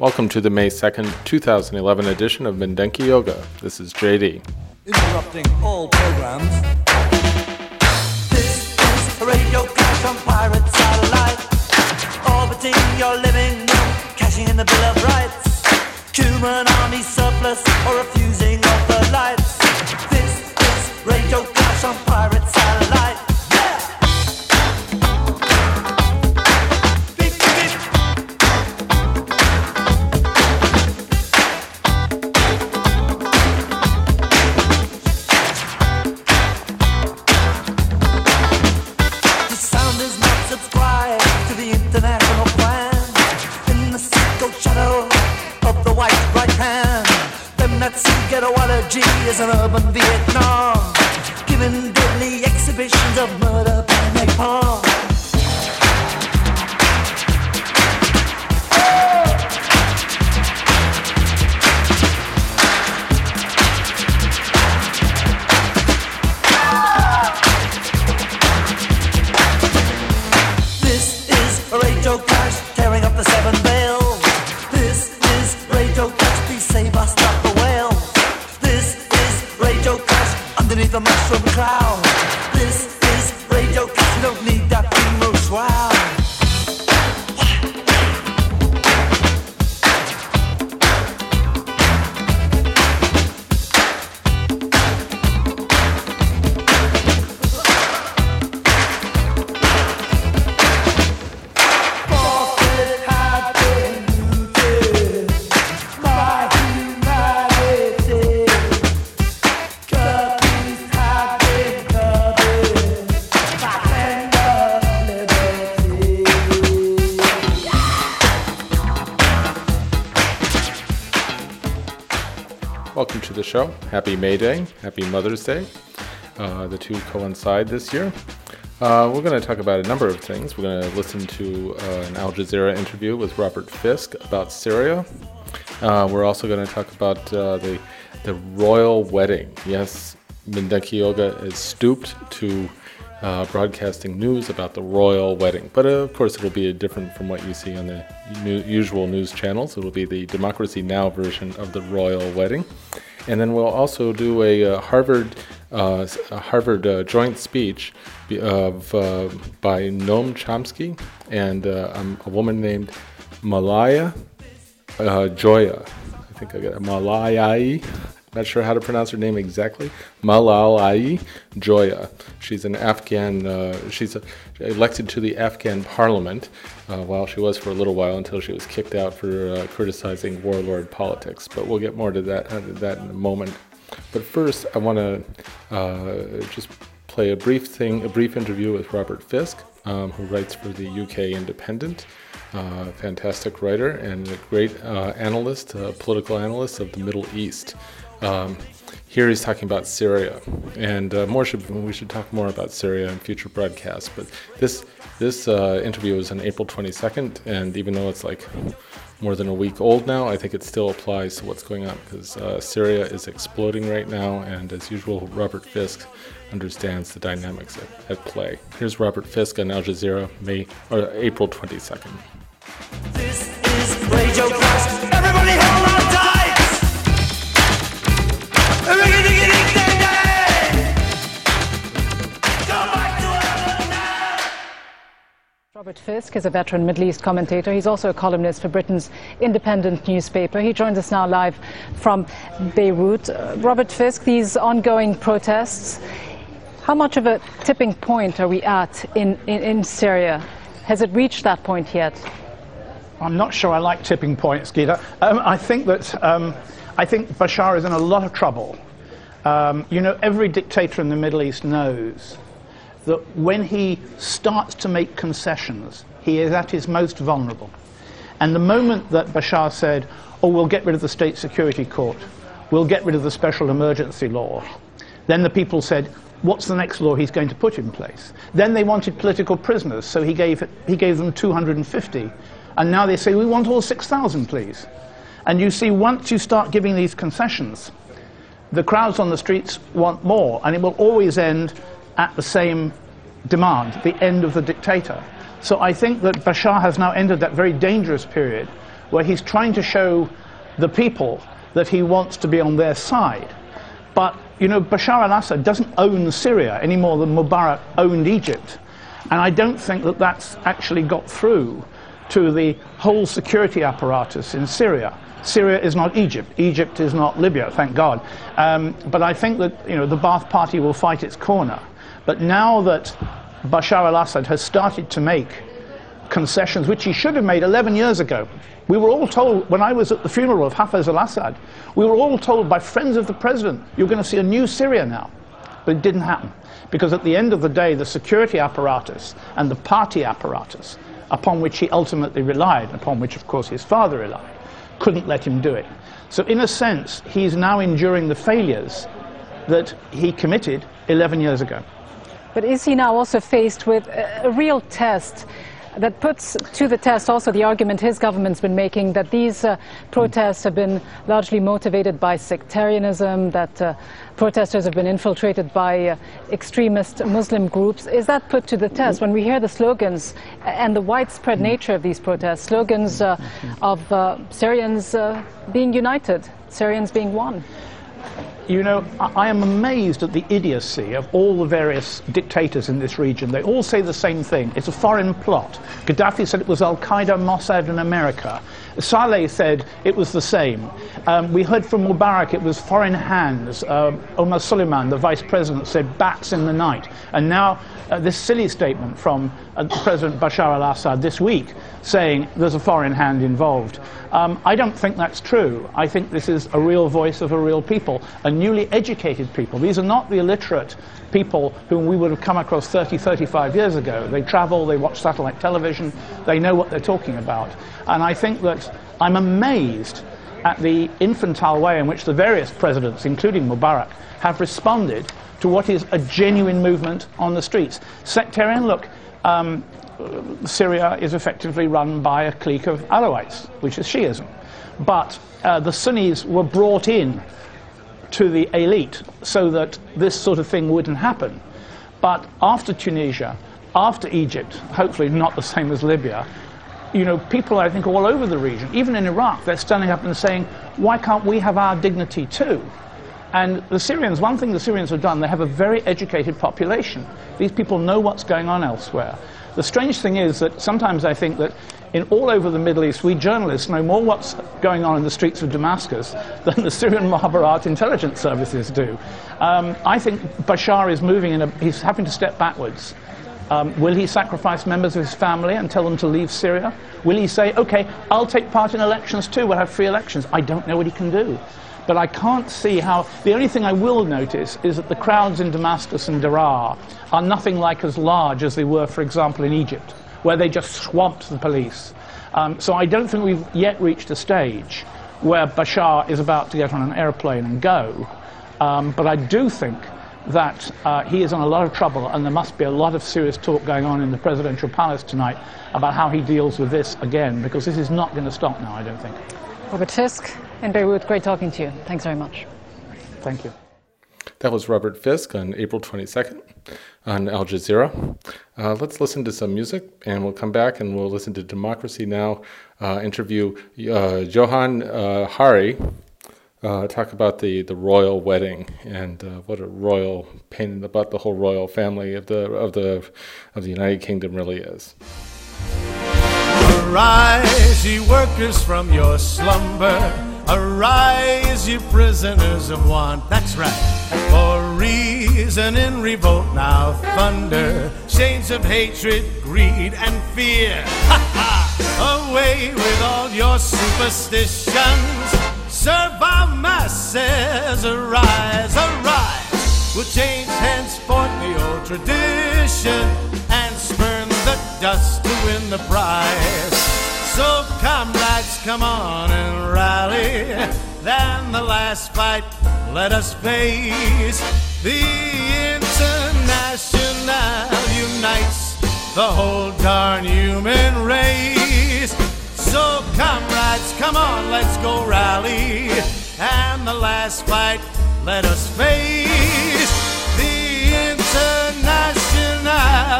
Welcome to the May 2nd, 2011 edition of Mindenki Joga. This is JD. interrupting all programs. This is radio crash on pirate satellite. Orbiting your living room, cashing in the Bill of Rights. Human army surplus or refusing of the lights. This is radio crash on pirate satellite. That is an urban Vietnam, giving deadly exhibitions of murder by napalm. Welcome to the show. Happy May Day. Happy Mother's Day. Uh, the two coincide this year. Uh, we're going to talk about a number of things. We're going to listen to uh, an Al Jazeera interview with Robert Fisk about Syria. Uh, we're also going to talk about uh, the the royal wedding. Yes, Mindenki Joga is stooped to uh, broadcasting news about the royal wedding. But uh, of course, it'll be different from what you see on the new, usual news channels. It'll be the Democracy Now! version of the royal wedding. And then we'll also do a uh, Harvard uh, a Harvard uh, joint speech of uh, by Noam Chomsky and um, a woman named Malaya Joya. I think I got it. Malayai. Not sure how to pronounce her name exactly. Malalai Joya. She's an Afghan. Uh, she's uh elected to the Afghan parliament. Uh, while she was for a little while until she was kicked out for uh, criticizing warlord politics. But we'll get more to that uh, that in a moment. But first, I want to uh, just play a brief thing, a brief interview with Robert Fisk, um, who writes for the UK Independent. Uh, fantastic writer and a great uh, analyst, political analyst of the Middle East. Um, here he's talking about Syria, and uh, more should we should talk more about Syria in future broadcasts. But this this uh, interview is on April 22nd, and even though it's like more than a week old now, I think it still applies to what's going on because uh, Syria is exploding right now, and as usual, Robert Fisk understands the dynamics at, at play. Here's Robert Fisk on Al Jazeera, May or April 22nd. Robert Fisk is a veteran Middle East commentator. He's also a columnist for Britain's independent newspaper. He joins us now live from Beirut. Uh, Robert Fisk, these ongoing protests, how much of a tipping point are we at in, in, in Syria? Has it reached that point yet? I'm not sure I like tipping points, Ghida. Um, I think that um, I think Bashar is in a lot of trouble. Um, you know, every dictator in the Middle East knows that when he starts to make concessions, he is at his most vulnerable. And the moment that Bashar said, oh, we'll get rid of the State Security Court, we'll get rid of the special emergency law, then the people said, what's the next law he's going to put in place? Then they wanted political prisoners, so he gave, he gave them 250. And now they say, we want all 6,000, please. And you see, once you start giving these concessions, the crowds on the streets want more, and it will always end at the same demand, the end of the dictator. So I think that Bashar has now entered that very dangerous period where he's trying to show the people that he wants to be on their side. But, you know, Bashar al Assad doesn't own Syria any more than Mubarak owned Egypt. And I don't think that that's actually got through to the whole security apparatus in Syria. Syria is not Egypt. Egypt is not Libya, thank God. Um, but I think that you know, the Ba'ath Party will fight its corner. But now that Bashar al Assad has started to make concessions, which he should have made 11 years ago, we were all told, when I was at the funeral of Hafez al Assad, we were all told by friends of the president, you're going to see a new Syria now. But it didn't happen. Because at the end of the day, the security apparatus and the party apparatus, upon which he ultimately relied, upon which, of course, his father relied, couldn't let him do it. So, in a sense, he's now enduring the failures that he committed 11 years ago. But is he now also faced with a, real test that puts to the test also the argument his government's been making that these uh, protests have been largely motivated by sectarianism, that uh, protesters have been infiltrated by uh, extremist Muslim groups. Is that put to the test when we hear the slogans and the widespread nature of these protests, slogans uh, of uh, Syrians uh, being united, Syrians being one? You know, I am amazed at the idiocy of all the various dictators in this region. They all say the same thing. It's a foreign plot. Gaddafi said it was Al Qaeda, Mossad, and America. Saleh said it was the same. Um, we heard from Mubarak it was foreign hands. Uh, Omar Suleiman, the vice president, said bats in the night. And now uh, this silly statement from President Bashar al Assad this week saying there's a foreign hand involved. Um, I don't think that's true. I think this is a real voice of a real people, a newly educated people. These are not the illiterate people whom we would have come across 30, 35 years ago. They travel, they watch satellite television, they know what they're talking about. And I think that I'm amazed at the infantile way in which the various presidents, including Mubarak, have responded to what is a genuine movement on the streets. Sectarian, look, um, Syria is effectively run by a clique of Alawites, which is Shiism. But uh, the Sunnis were brought in to the elite so that this sort of thing wouldn't happen. But after Tunisia, after Egypt, hopefully not the same as Libya, you know, people I think all over the region, even in Iraq, they're standing up and saying, why can't we have our dignity too? And the Syrians, one thing the Syrians have done, they have a very educated population. These people know what's going on elsewhere. The strange thing is that sometimes I think that in all over the Middle East, we journalists know more what's going on in the streets of Damascus than the Syrian Mukhabarat intelligence services do. Um, I think Bashar is moving in a, he's having to step backwards. Um, will he sacrifice members of his family and tell them to leave Syria? Will he say, okay, I'll take part in elections too, we'll have free elections? I don't know what he can do. But I can't see how. The only thing I will notice is that the crowds in Damascus and Daraa are nothing like as large as they were, for example, in Egypt, where they just swamped the police. Um, so I don't think we've yet reached a stage where Bashar is about to get on an airplane and go. Um, but I do think that uh, he is in a lot of trouble, and there must be a lot of serious talk going on in the presidential palace tonight about how he deals with this again, because this is not going to stop now, I don't think. Robert Fisk in Beirut, great talking to you. Thanks very much. Thank you. That was Robert Fisk on April 22nd on Al Jazeera. Uh, let's listen to some music and we'll come back and we'll listen to Democracy Now! Uh, interview uh, Johann uh, Hari, uh, talk about the, the royal wedding and uh, what a royal pain in the butt the whole royal family of the, of the, of the United Kingdom really is. Arise, ye workers, from your slumber Arise, you prisoners of want. That's right. For reason in revolt now thunder. Chains of hatred, greed, and fear. Ha ha! Away with all your superstitions. Serve our masses. Arise, arise. We'll change henceforth the old tradition and spurn the dust to win the prize. So, comrades, come on and rally. Then the last fight, let us face. The International unites the whole darn human race. So, comrades, come on, let's go rally. And the last fight, let us face. The International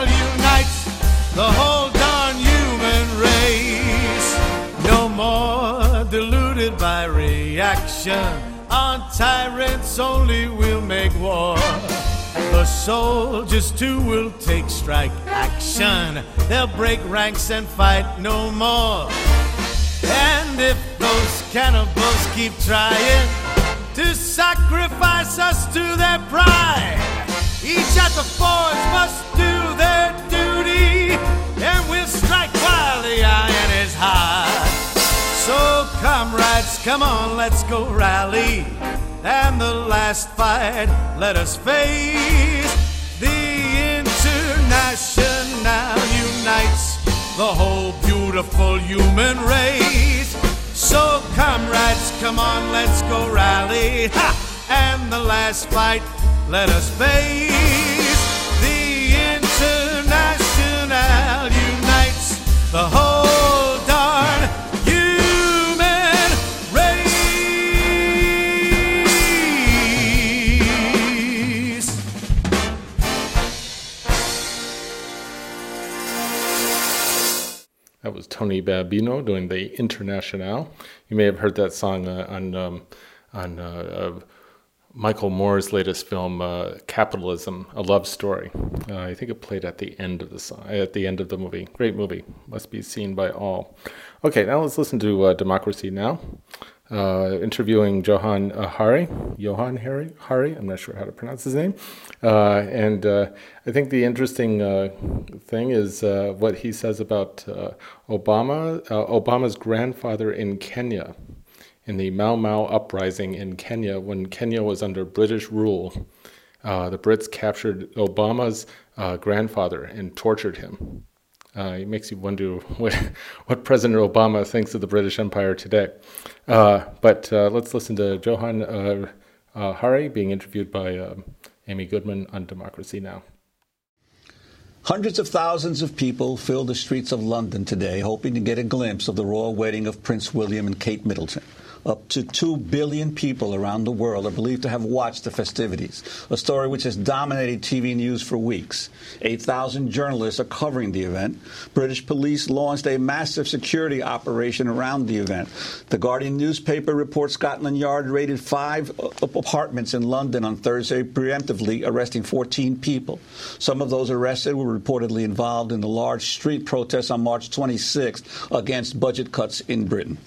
unites the whole more deluded by reaction. On tyrants only will make war. The soldiers too will take strike action. They'll break ranks and fight no more. And if those cannibals keep trying to sacrifice us to their pride, each at the forge must do their duty, and we'll strike while the iron is hot. So, comrades, come on, let's go rally. And the last fight, let us face. The International unites the whole beautiful human race. So, comrades, come on, let's go rally. Ha! And the last fight, let us face. The International unites the whole That was Tony Babino doing the International. You may have heard that song uh, on um, on uh, uh, Michael Moore's latest film, uh, Capitalism: A Love Story. Uh, I think it played at the end of the song, at the end of the movie. Great movie, must be seen by all. Okay, now let's listen to uh, Democracy Now. Uh, interviewing Johann uh, Hari, Johann Hari, Hari, I'm not sure how to pronounce his name. Uh, and uh, I think the interesting uh, thing is uh, what he says about Obama, Obama's grandfather in Kenya, in the Mau Mau uprising in Kenya, when Kenya was under British rule. The Brits captured Obama's grandfather and tortured him. Uh, it makes you wonder what, what President Obama thinks of the British Empire today. Uh, but uh, let's listen to Johann uh, uh, Hari being interviewed by um, Amy Goodman on Democracy Now! Hundreds of thousands of people filled the streets of London today hoping to get a glimpse of the royal wedding of Prince William and Kate Middleton. Up to 2 billion people around the world are believed to have watched the festivities, a story which has dominated TV news for weeks. 8,000 journalists are covering the event. British police launched a massive security operation around the event. The Guardian newspaper reports Scotland Yard raided five uh, apartments in London on Thursday, preemptively arresting 14 people. Some of those arrested were reportedly involved in the large street protests on March 26th against budget cuts in Britain.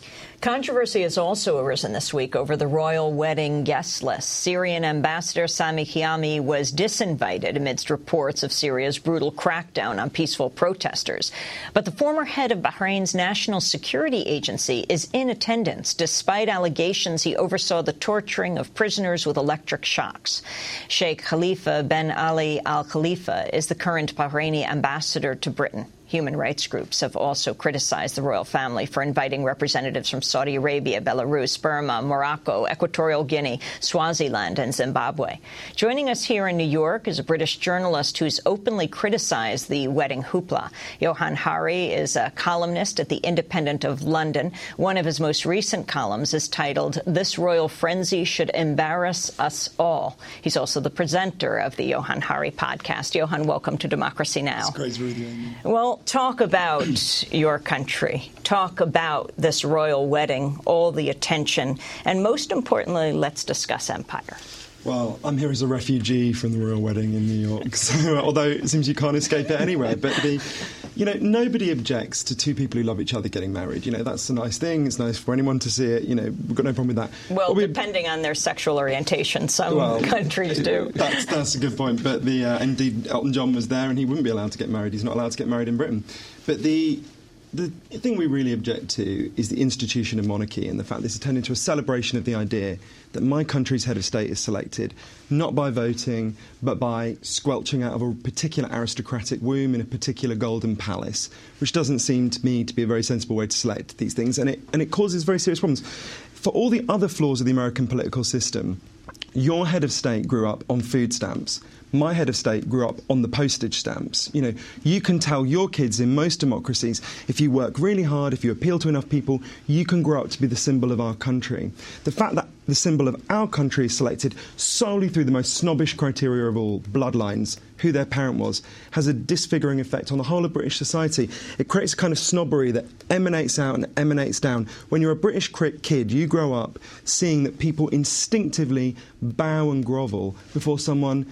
Controversy has also arisen this week over the royal wedding guest list. Syrian ambassador Sami Khiami was disinvited amidst reports of Syria's brutal crackdown on peaceful protesters. But the former head of Bahrain's national security agency is in attendance, despite allegations he oversaw the torturing of prisoners with electric shocks. Sheikh Khalifa bin Ali Al Khalifa is the current Bahraini ambassador to Britain. Human rights groups have also criticized the royal family for inviting representatives from Saudi Arabia, Belarus, Burma, Morocco, Equatorial Guinea, Swaziland, and Zimbabwe. Joining us here in New York is a British journalist who's openly criticized the wedding hoopla. Johann Hari is a columnist at The Independent of London. One of his most recent columns is titled, This Royal Frenzy Should Embarrass Us All. He's also the presenter of the Johann Hari podcast. Johann, welcome to Democracy Now! It's great to be with you. Well, talk about your country. Talk about this royal wedding, all the attention, and most importantly, let's discuss empire. Well, I'm here as a refugee from the royal wedding in New York, so although it seems you can't escape it anywhere, but the you know, nobody objects to two people who love each other getting married. You know, that's a nice thing. It's nice for anyone to see it. You know, we've got no problem with that. Well, depending on their sexual orientation, some well, countries do. That's, that's a good point. But the uh, indeed, Elton John was there, and he wouldn't be allowed to get married. He's not allowed to get married in Britain. But the the thing we really object to is the institution of monarchy and the fact this has turned into a celebration of the idea that my country's head of state is selected not by voting but by squelching out of a particular aristocratic womb in a particular golden palace, which doesn't seem to me to be a very sensible way to select these things, and it, and it causes very serious problems. For all the other flaws of the American political system, your head of state grew up on food stamps. My head of state grew up on the postage stamps. You know, you can tell your kids in most democracies if you work really hard, if you appeal to enough people, you can grow up to be the symbol of our country. The fact that the symbol of our country is selected solely through the most snobbish criteria of all, bloodlines, who their parent was, has a disfiguring effect on the whole of British society. It creates a kind of snobbery that emanates out and emanates down. When you're a British kid, you grow up seeing that people instinctively bow and grovel before someone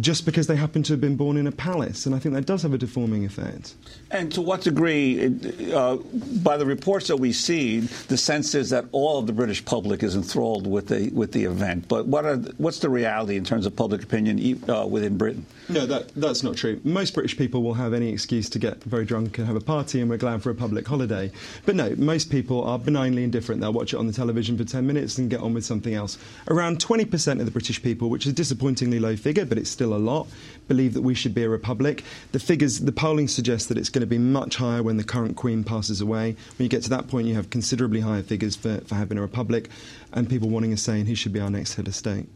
just because they happen to have been born in a palace. And I think that does have a deforming effect. And to what degree, uh, by the reports that we see, the sense is that all of the British public is enthralled with the with the event. But what are what's the reality in terms of public opinion uh, within Britain? No, that, that's not true. Most British people will have any excuse to get very drunk and have a party, and we're glad for a public holiday. But no, most people are benignly indifferent. They'll watch it on the television for 10 minutes and get on with something else. Around 20% of the British people, which is a disappointingly low figure, but it's still a lot, believe that we should be a republic. The figures, the polling suggests that it's going to be much higher when the current Queen passes away. When you get to that point, you have considerably higher figures for, for having a republic, and people wanting a say in who should be our next head of state.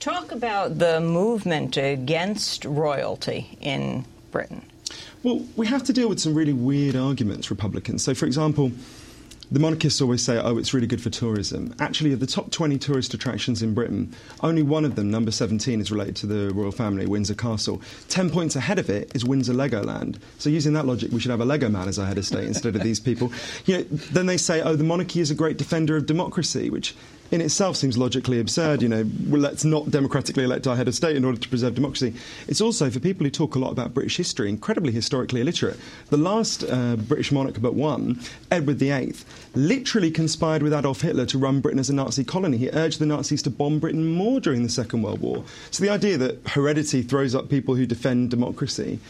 Talk about the movement against royalty in Britain. Well, we have to deal with some really weird arguments, Republicans. So, for example, the monarchists always say, oh, it's really good for tourism. Actually, of the top 20 tourist attractions in Britain, only one of them, number 17, is related to the royal family, Windsor Castle. Ten points ahead of it is Windsor Legoland. So, using that logic, we should have a Lego man as our head of state instead of these people. You know, then they say, oh, the monarchy is a great defender of democracy, which in itself seems logically absurd. You know, well, let's not democratically elect our head of state in order to preserve democracy. It's also, for people who talk a lot about British history, incredibly historically illiterate. The last uh, British monarch but one, Edward VIII, literally conspired with Adolf Hitler to run Britain as a Nazi colony. He urged the Nazis to bomb Britain more during the Second World War. So the idea that heredity throws up people who defend democracy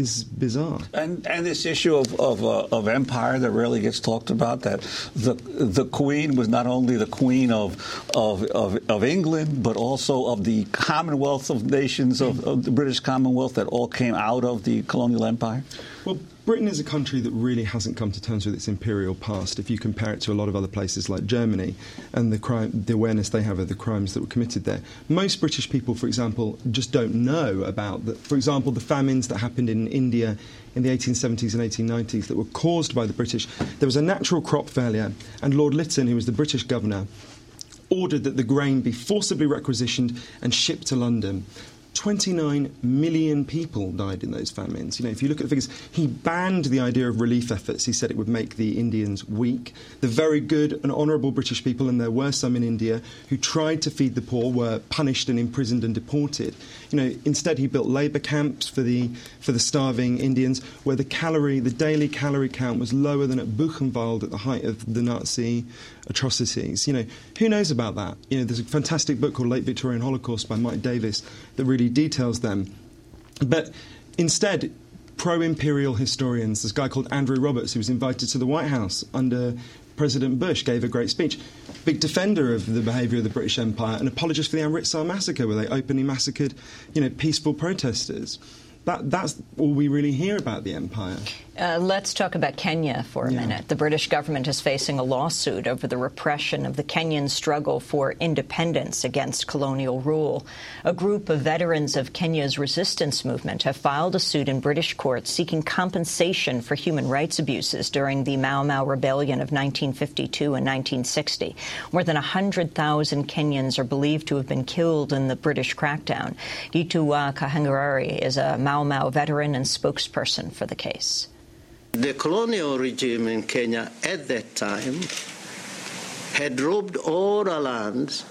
is bizarre. And and this issue of of, uh, of, empire that rarely gets talked about that the the Queen was not only the Queen of of, of, of England but also of the Commonwealth of nations of, of the British Commonwealth that all came out of the colonial empire. Well, Britain is a country that really hasn't come to terms with its imperial past. If you compare it to a lot of other places like Germany and the crime, the awareness they have of the crimes that were committed there, most British people, for example, just don't know about the, for example, the famines that happened in India in the 1870s and 1890s that were caused by the British. There was a natural crop failure, and Lord Lytton, who was the British governor, ordered that the grain be forcibly requisitioned and shipped to London. 29 million people died in those famines. You know, if you look at the figures, he banned the idea of relief efforts. He said it would make the Indians weak. The very good and honourable British people, and there were some in India, who tried to feed the poor were punished and imprisoned and deported. You know, instead he built labour camps for the for the starving Indians, where the calorie, the daily calorie count was lower than at Buchenwald at the height of the Nazi atrocities. You know, who knows about that? You know, there's a fantastic book called Late Victorian Holocaust by Mike Davis that really details them. But instead, pro imperial historians, this guy called Andrew Roberts, who was invited to the White House under President Bush, gave a great speech. Big defender of the behaviour of the British Empire, an apologist for the Amritsar massacre, where they openly massacred, you know, peaceful protesters. That, that's all we really hear about the empire. Uh, let's talk about Kenya for a yeah. minute. The British government is facing a lawsuit over the repression of the Kenyan struggle for independence against colonial rule. A group of veterans of Kenya's resistance movement have filed a suit in British courts seeking compensation for human rights abuses during the Mau Mau rebellion of 1952 and 1960. More than 100,000 Kenyans are believed to have been killed in the British crackdown. Gitu uh, Kahengarari is a Mau Mau veteran and spokesperson for the case. The colonial regime in Kenya at that time had robbed all our lands,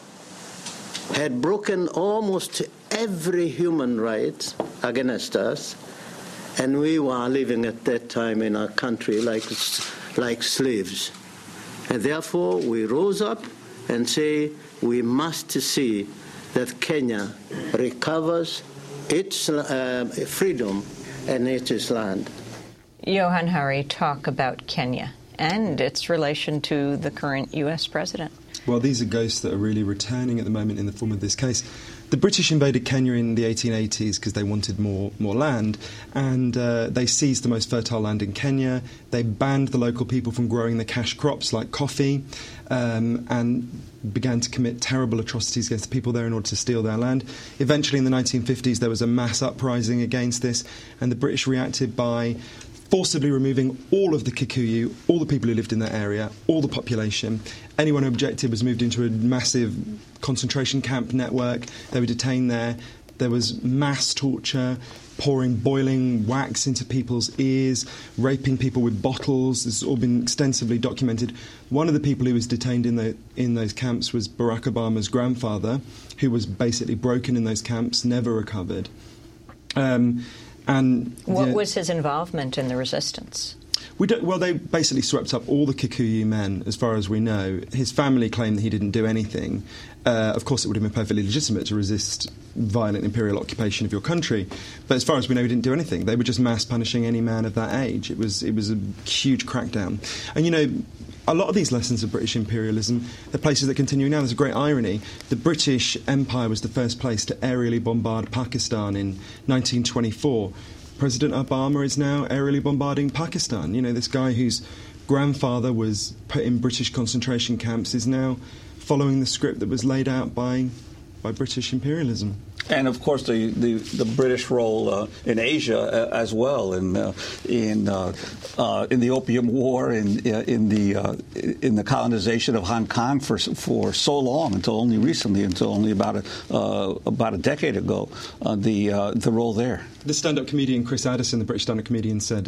had broken almost every human right against us, and we were living at that time in our country like, like slaves. And therefore, we rose up and say we must see that Kenya recovers its uh, freedom and its land. Johann Hari, talk about Kenya and its relation to the current U.S. president. Well, these are ghosts that are really returning at the moment in the form of this case. The British invaded Kenya in the 1880s because they wanted more, more land, and uh, they seized the most fertile land in Kenya. They banned the local people from growing the cash crops like coffee, um, and began to commit terrible atrocities against the people there in order to steal their land. Eventually, in the 1950s, there was a mass uprising against this, and the British reacted by forcibly removing all of the Kikuyu, all the people who lived in that area, all the population. Anyone who objected was moved into a massive concentration camp network. They were detained there. There was mass torture, pouring boiling wax into people's ears, raping people with bottles. This has all been extensively documented. One of the people who was detained in, the, in those camps was Barack Obama's grandfather, who was basically broken in those camps, never recovered. Um, and what the, was his involvement in the resistance? We don't, well, they basically swept up all the Kikuyu men, as far as we know. His family claimed that he didn't do anything. Uh, of course, it would have been perfectly legitimate to resist violent imperial occupation of your country, but as far as we know, he didn't do anything. They were just mass punishing any man of that age. It was it was a huge crackdown, and you know. A lot of these lessons of British imperialism, the places that continue now. There's a great irony. The British Empire was the first place to aerially bombard Pakistan in 1924. President Obama is now aerially bombarding Pakistan. You know, this guy whose grandfather was put in British concentration camps is now following the script that was laid out by, by British imperialism. And of course, the, the, the British role uh, in Asia uh, as well, in uh, in uh, uh, in the Opium War, in uh, in the in the colonization of Hong Kong for for so long until only recently, until only about a about a decade ago, the the role there. The stand-up comedian Chris Addison, the British stand-up comedian, said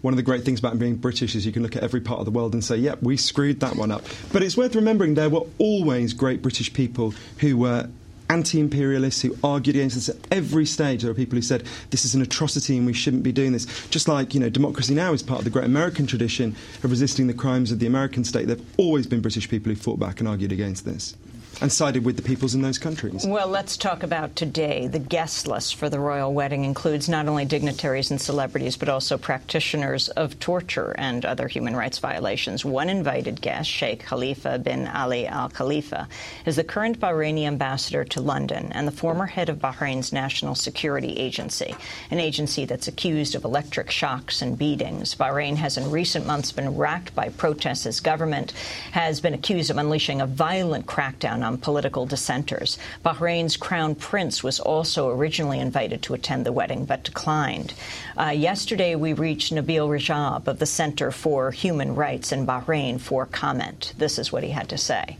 one of the great things about being British is you can look at every part of the world and say, "Yep, we screwed that one up." But it's worth remembering there were always great British people who were anti-imperialists who argued against this at every stage. There are people who said this is an atrocity and we shouldn't be doing this. Just like you know, democracy now is part of the great American tradition of resisting the crimes of the American state. There've always been British people who fought back and argued against this and sided with the peoples in those countries. Well, let's talk about today. The guest list for the royal wedding includes not only dignitaries and celebrities, but also practitioners of torture and other human rights violations. One invited guest, Sheikh Khalifa bin Ali Al Khalifa, is the current Bahraini ambassador to London and the former head of Bahrain's National Security Agency, an agency that's accused of electric shocks and beatings. Bahrain has in recent months been racked by protests as government has been accused of unleashing a violent crackdown on political dissenters. Bahrain's crown prince was also originally invited to attend the wedding but declined. Uh, yesterday, we reached Nabil Rajab of the Center for Human Rights in Bahrain for comment. This is what he had to say.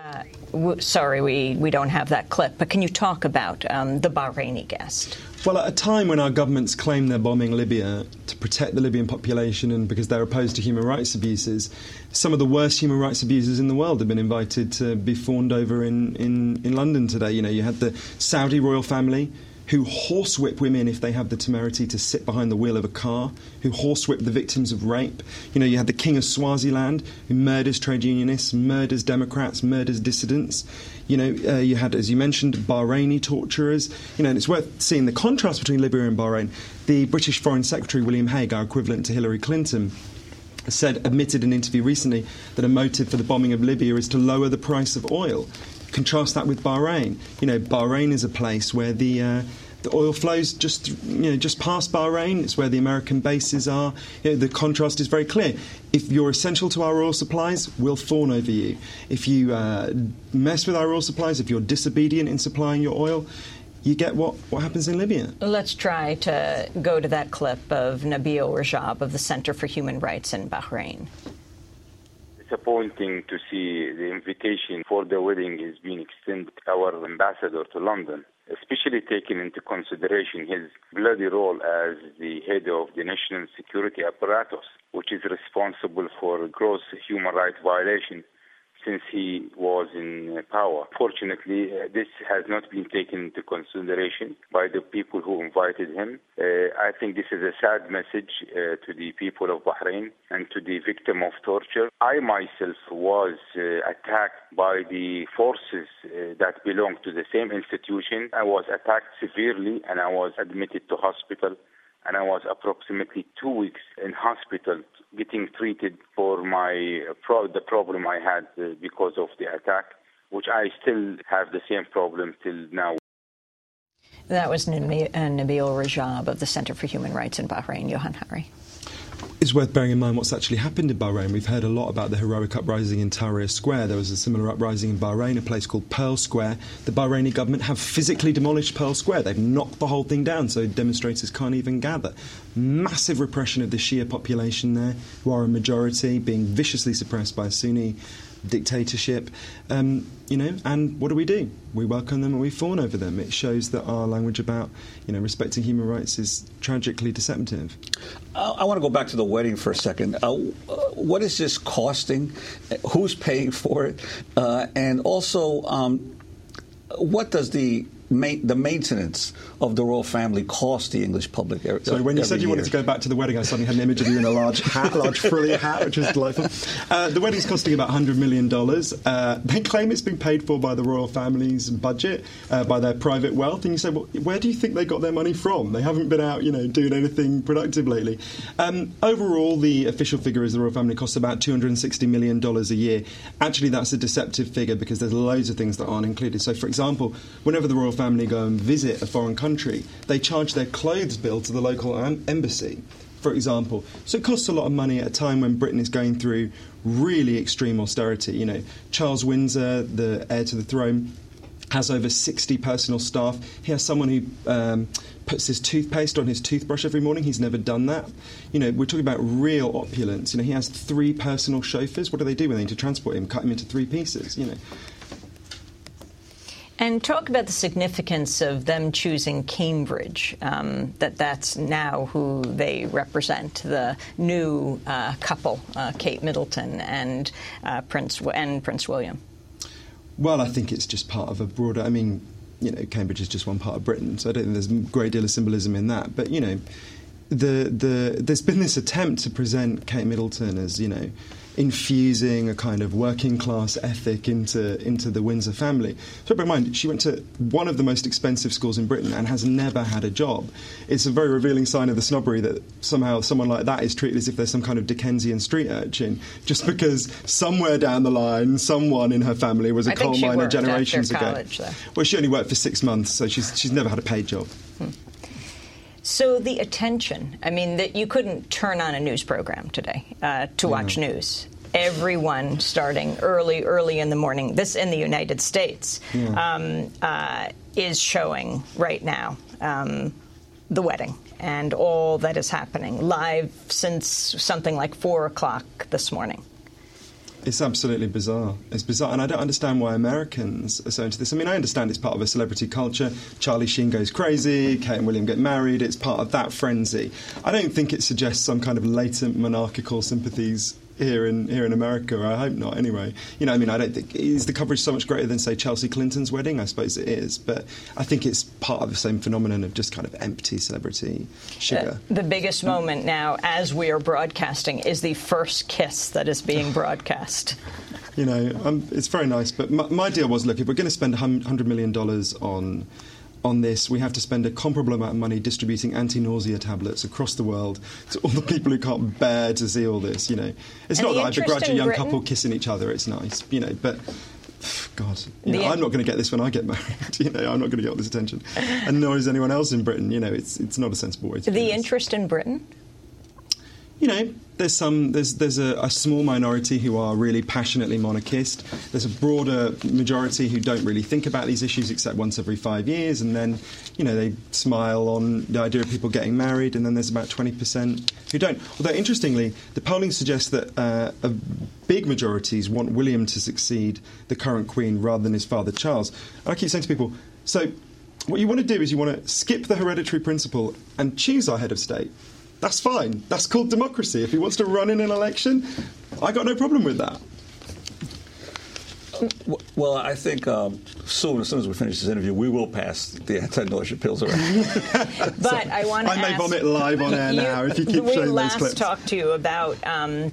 Uh, sorry, we, we don't have that clip, but can you talk about um, the Bahraini guest? Well, at a time when our governments claim they're bombing Libya to protect the Libyan population and because they're opposed to human rights abuses, some of the worst human rights abusers in the world have been invited to be fawned over in, in, in London today. You know, you had the Saudi royal family who horsewhip women if they have the temerity to sit behind the wheel of a car, who horsewhip the victims of rape. You know, you had the King of Swaziland who murders trade unionists, murders Democrats, murders dissidents. You know, uh, you had, as you mentioned, Bahraini torturers. You know, and it's worth seeing the contrast between Libya and Bahrain. The British Foreign Secretary, William Hague, our equivalent to Hillary Clinton, said, admitted in an interview recently that a motive for the bombing of Libya is to lower the price of oil. Contrast that with Bahrain. You know, Bahrain is a place where the uh, the oil flows just you know just past Bahrain. It's where the American bases are. You know, the contrast is very clear. If you're essential to our oil supplies, we'll fawn over you. If you uh, mess with our oil supplies, if you're disobedient in supplying your oil, you get what, what happens in Libya. Let's try to go to that clip of Nabil Rajab of the Center for Human Rights in Bahrain disappointing to see the invitation for the wedding is being extended to our ambassador to London, especially taking into consideration his bloody role as the head of the national security apparatus, which is responsible for gross human rights violations since he was in uh, power. Fortunately, uh, this has not been taken into consideration by the people who invited him. Uh, I think this is a sad message uh, to the people of Bahrain and to the victim of torture. I myself was uh, attacked by the forces uh, that belong to the same institution. I was attacked severely and I was admitted to hospital and I was approximately two weeks in hospital getting treated for my pro- the problem I had uh, because of the attack, which I still have the same problem till now. That was uh, Nabil Rajab of the Center for Human Rights in Bahrain, Johann Hari. It's worth bearing in mind what's actually happened in Bahrain. We've heard a lot about the heroic uprising in Tahrir Square. There was a similar uprising in Bahrain, a place called Pearl Square. The Bahraini government have physically demolished Pearl Square. They've knocked the whole thing down so demonstrators can't even gather. Massive repression of the Shia population there, who are a majority, being viciously suppressed by Sunni dictatorship. Um, you know, and what do we do? We welcome them and we fawn over them. It shows that our language about, you know, respecting human rights is tragically deceptive. Uh, I want to go back to the wedding for a second. Uh, what is this costing? Who's paying for it? Uh, and also, um, what does the ma- the maintenance of the royal family cost the English public? Every, So when you said you year? wanted to go back to the wedding, I suddenly had an image of you in a large hat, a large frilly hat, which was delightful. Uh, the wedding's costing about $100 million. Uh, they claim it's been paid for by the royal family's budget, uh, by their private wealth. And you say, well, where do you think they got their money from? They haven't been out, you know, doing anything productive lately. Um, overall, the official figure is the royal family costs about $260 million a year. Actually, that's a deceptive figure because there's loads of things that aren't included. So, for example, whenever the royal family go and visit a foreign country, they charge their clothes bill to the local em- embassy, for example. So it costs a lot of money at a time when Britain is going through really extreme austerity. You know, Charles Windsor, the heir to the throne, has over 60 personal staff. He has someone who um, puts his toothpaste on his toothbrush every morning. He's never done that. You know, we're talking about real opulence. You know, he has three personal chauffeurs. What do they do when they need to transport him? Cut him into three pieces. You know. And talk about the significance of them choosing Cambridge, um, that that's now who they represent, the new uh, couple, uh, Kate Middleton and, uh, Prince, and Prince William. Well, I think it's just part of a broader. I mean, you know, Cambridge is just one part of Britain, so I don't think there's a great deal of symbolism in that. But you know, the the there's been this attempt to present Kate Middleton as you know infusing a kind of working class ethic into into the Windsor family. So bear in mind, she went to one of the most expensive schools in Britain and has never had a job. It's a very revealing sign of the snobbery that somehow someone like that is treated as if they're some kind of Dickensian street urchin, just because somewhere down the line, someone in her family was a I coal miner generations ago. though. Well, she only worked for six months, so she's she's never had a paid job. So the attention, I mean, that you couldn't turn on a news program today uh, to watch news. Everyone starting early, early in the morning. This in the United States um, uh, is showing right now um, the wedding and all that is happening live since something like four o'clock this morning. It's absolutely bizarre. It's bizarre, and I don't understand why Americans are so into this. I mean, I understand it's part of a celebrity culture. Charlie Sheen goes crazy, Kate and William get married. It's part of that frenzy. I don't think it suggests some kind of latent monarchical sympathies here in here in America. I hope not. Anyway, you know, I mean, I don't think is the coverage so much greater than say Chelsea Clinton's wedding. I suppose it is, but I think it's part of the same phenomenon of just kind of empty celebrity sugar. Uh, the biggest moment now, as we are broadcasting, is the first kiss that is being broadcast. you know, um, it's very nice. But my, my deal was, look, if we're going to spend hundred million dollars on on this, we have to spend a comparable amount of money distributing anti-nausea tablets across the world to all the people who can't bear to see all this. You know, it's And not that I begrudge a young Britain- couple kissing each other. It's nice, you know, but. God, you know, I'm not going to get this when I get married. You know, I'm not going to get all this attention, and nor is anyone else in Britain. You know, it's it's not a sensible way to do The interest in Britain? You know, there's some there's there's a, a small minority who are really passionately monarchist. There's a broader majority who don't really think about these issues except once every five years, and then you know they smile on the idea of people getting married. And then there's about 20% who don't. Although interestingly, the polling suggests that uh, a big majorities want William to succeed the current Queen rather than his father Charles. And I keep saying to people, so. What you want to do is you want to skip the hereditary principle and choose our head of state. That's fine. That's called democracy. If he wants to run in an election, I got no problem with that. Well, I think um, soon, as soon as we finish this interview, we will pass the anti-nausea pills around. But I want to I may ask, vomit live on air now if you keep we showing those last clips. talked to you about um,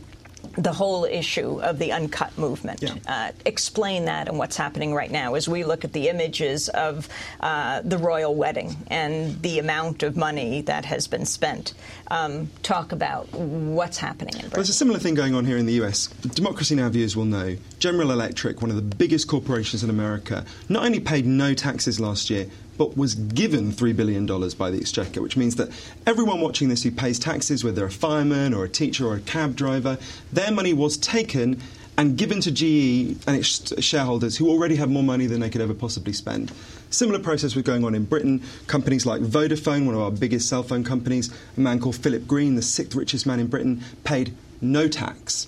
the whole issue of the uncut movement. Uh, explain that and what's happening right now as we look at the images of uh, the royal wedding and the amount of money that has been spent. Um, talk about what's happening in Well, Britain. there's a similar thing going on here in the US. Democracy Now! viewers will know General Electric, one of the biggest corporations in America, not only paid no taxes last year, but was given $3 billion by the Exchequer, which means that everyone watching this who pays taxes, whether a fireman or a teacher or a cab driver, their money was taken and given to GE and its shareholders who already have more money than they could ever possibly spend. Similar process was going on in Britain. Companies like Vodafone, one of our biggest cell phone companies, a man called Philip Green, the sixth richest man in Britain, paid no tax.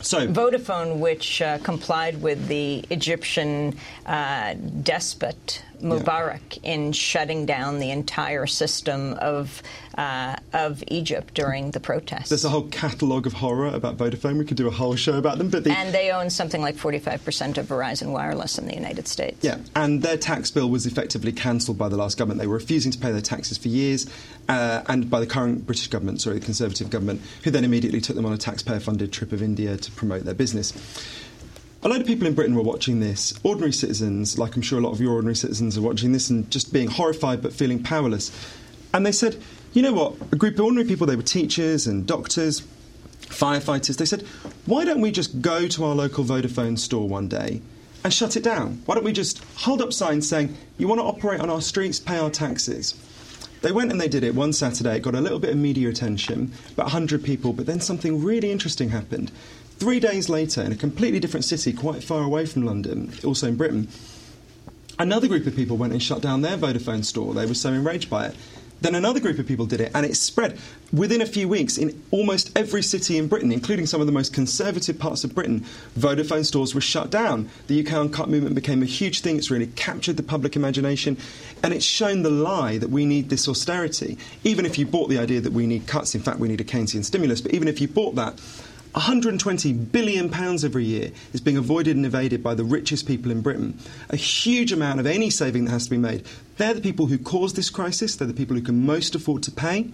So Vodafone, which uh, complied with the Egyptian uh, despot Mubarak in shutting down the entire system of uh, of Egypt during the protests. There's a whole catalogue of horror about Vodafone. We could do a whole show about them. But the, and they own something like 45% of Verizon Wireless in the United States. yeah, and their tax bill was effectively cancelled by the last government. They were refusing to pay their taxes for years, uh, and by the current British government, sorry, the Conservative government, who then immediately took them on a taxpayer-funded trip of India to promote their business. A load of people in Britain were watching this, ordinary citizens, like I'm sure a lot of your ordinary citizens are watching this and just being horrified but feeling powerless. And they said, you know what, a group of ordinary people, they were teachers and doctors, firefighters, they said, why don't we just go to our local Vodafone store one day and shut it down? Why don't we just hold up signs saying, you want to operate on our streets, pay our taxes? They went and they did it one Saturday. It got a little bit of media attention, about 100 people, but then something really interesting happened. Three days later, in a completely different city, quite far away from London, also in Britain, another group of people went and shut down their Vodafone store. They were so enraged by it. Then another group of people did it, and it spread within a few weeks in almost every city in Britain, including some of the most conservative parts of Britain. Vodafone stores were shut down. The UK Uncut movement became a huge thing. It's really captured the public imagination, and it's shown the lie that we need this austerity. Even if you bought the idea that we need cuts, in fact, we need a Keynesian stimulus, but even if you bought that, 120 billion pounds every year is being avoided and evaded by the richest people in Britain. A huge amount of any saving that has to be made. They're the people who caused this crisis. They're the people who can most afford to pay.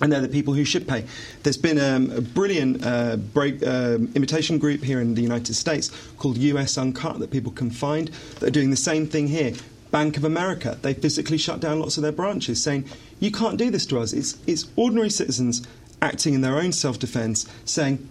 And they're the people who should pay. There's been um, a brilliant uh, break, um, imitation group here in the United States called US Uncut that people can find that are doing the same thing here. Bank of America, they physically shut down lots of their branches, saying, You can't do this to us. It's, it's ordinary citizens acting in their own self defence, saying,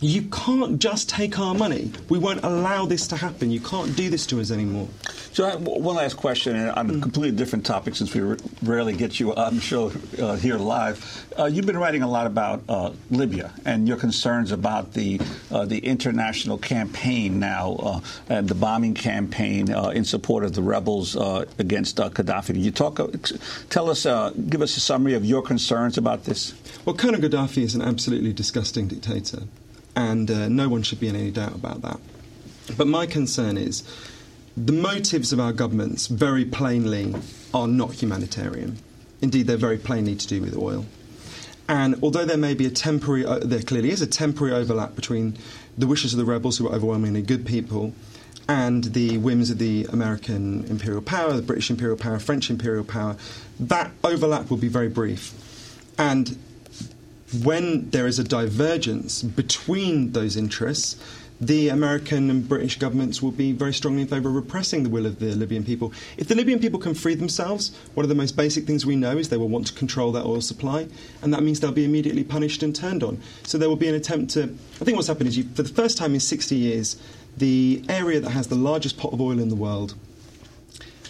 you can't just take our money. We won't allow this to happen. You can't do this to us anymore. So, I one last question and on a completely different topic since we r- rarely get you on the show uh, here live. Uh, you've been writing a lot about uh, Libya and your concerns about the uh, the international campaign now uh, and the bombing campaign uh, in support of the rebels uh, against uh, Gaddafi. Can you talk? Uh, tell us, uh, give us a summary of your concerns about this. Well, Colonel Gaddafi is an absolutely disgusting dictator, and uh, no one should be in any doubt about that. But my concern is the motives of our governments, very plainly, are not humanitarian. Indeed, they're very plainly to do with oil. And although there may be a temporary, uh, there clearly is a temporary overlap between the wishes of the rebels, who are overwhelmingly good people, and the whims of the American imperial power, the British imperial power, French imperial power, that overlap will be very brief. And when there is a divergence between those interests, the American and British governments will be very strongly in favour of repressing the will of the Libyan people. If the Libyan people can free themselves, one of the most basic things we know is they will want to control their oil supply, and that means they'll be immediately punished and turned on. So there will be an attempt to. I think what's happened is, you, for the first time in 60 years, the area that has the largest pot of oil in the world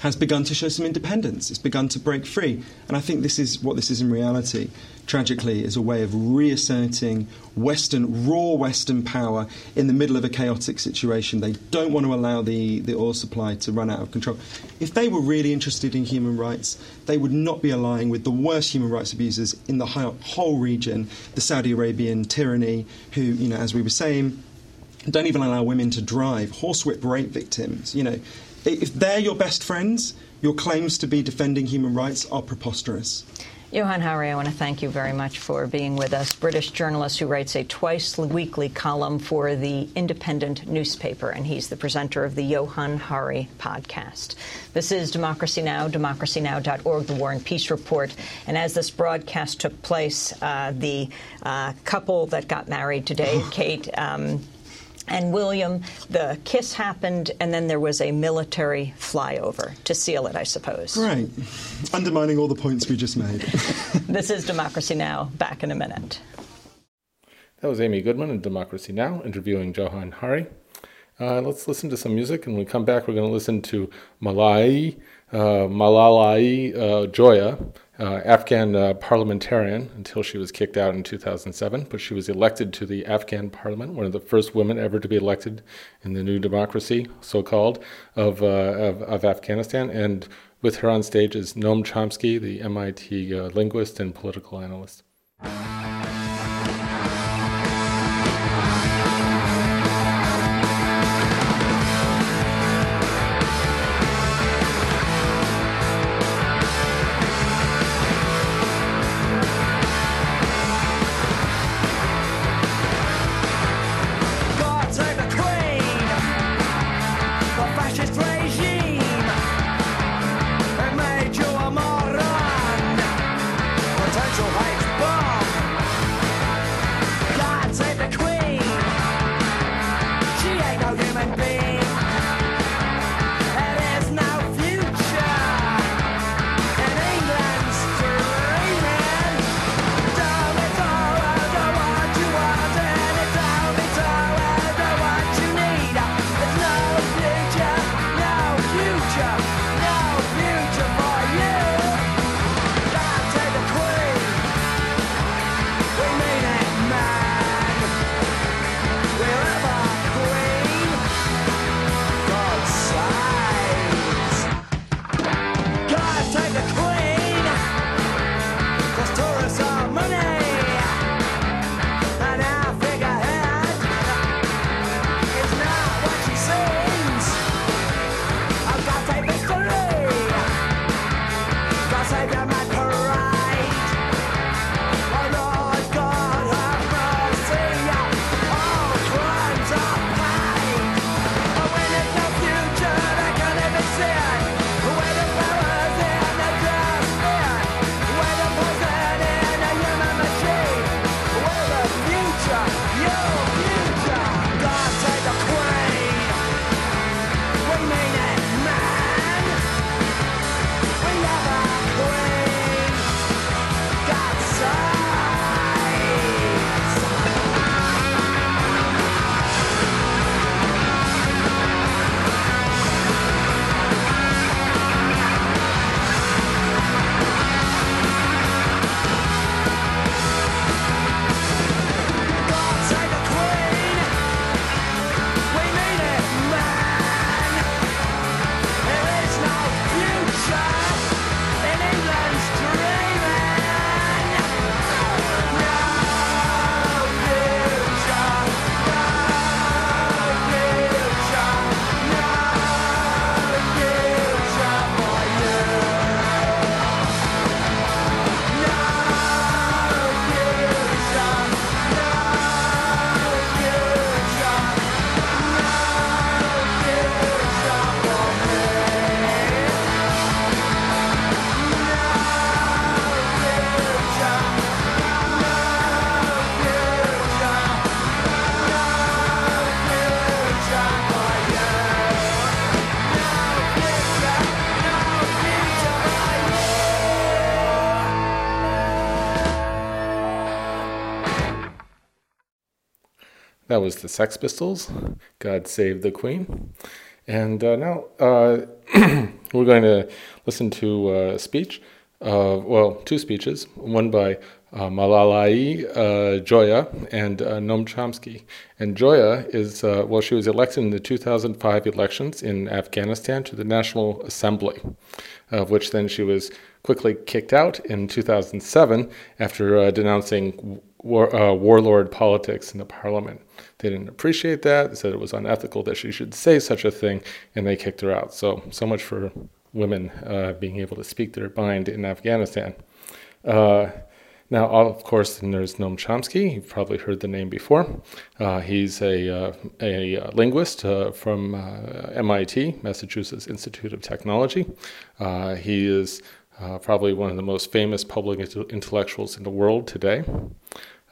has begun to show some independence. It's begun to break free. And I think this is what this is in reality, tragically, is a way of reasserting Western, raw Western power in the middle of a chaotic situation. They don't want to allow the, the oil supply to run out of control. If they were really interested in human rights, they would not be allying with the worst human rights abusers in the whole region, the Saudi Arabian tyranny, who, you know, as we were saying, don't even allow women to drive, horsewhip rape victims. You know, if they're your best friends, your claims to be defending human rights are preposterous. Johann Hari, I want to thank you very much for being with us. British journalist who writes a twice weekly column for the Independent newspaper, and he's the presenter of the Johann Hari podcast. This is Democracy Now!, democracynow.org, the War and Peace Report. And as this broadcast took place, uh, the uh, couple that got married today, Kate, um, and William, the kiss happened, and then there was a military flyover to seal it, I suppose. Right. Undermining all the points we just made. this is Democracy Now! Back in a minute. That was Amy Goodman in Democracy Now! interviewing Johann Hari. Uh, let's listen to some music, and when we come back, we're going to listen to Malai, uh, Malalai uh, Joya uh, Afghan uh, parliamentarian until she was kicked out in 2007, but she was elected to the Afghan parliament, one of the first women ever to be elected in the new democracy, so called, of, uh, of, of, Afghanistan. And with her on stage is Noam Chomsky, the MIT uh, linguist and political analyst. That was the Sex Pistols, God Save the Queen. And uh, now uh, we're going to listen to a speech, uh, well, two speeches, one by uh, Malalai uh, Joya and Noam Chomsky. And Joya is, well, she was elected in the 2005 elections in Afghanistan to the National Assembly, of which then she was quickly kicked out in 2007 after denouncing war, warlord politics in the parliament. They didn't appreciate that. They said it was unethical that she should say such a thing, and they kicked her out. So, so much for women uh, being able to speak their mind in Afghanistan. Uh, now, of course, there's Noam Chomsky. You've probably heard the name before. Uh, he's a, uh, a uh, linguist uh, from uh, MIT, Massachusetts Institute of Technology. Uh, he is probably one of the most famous public intellectuals in the world today.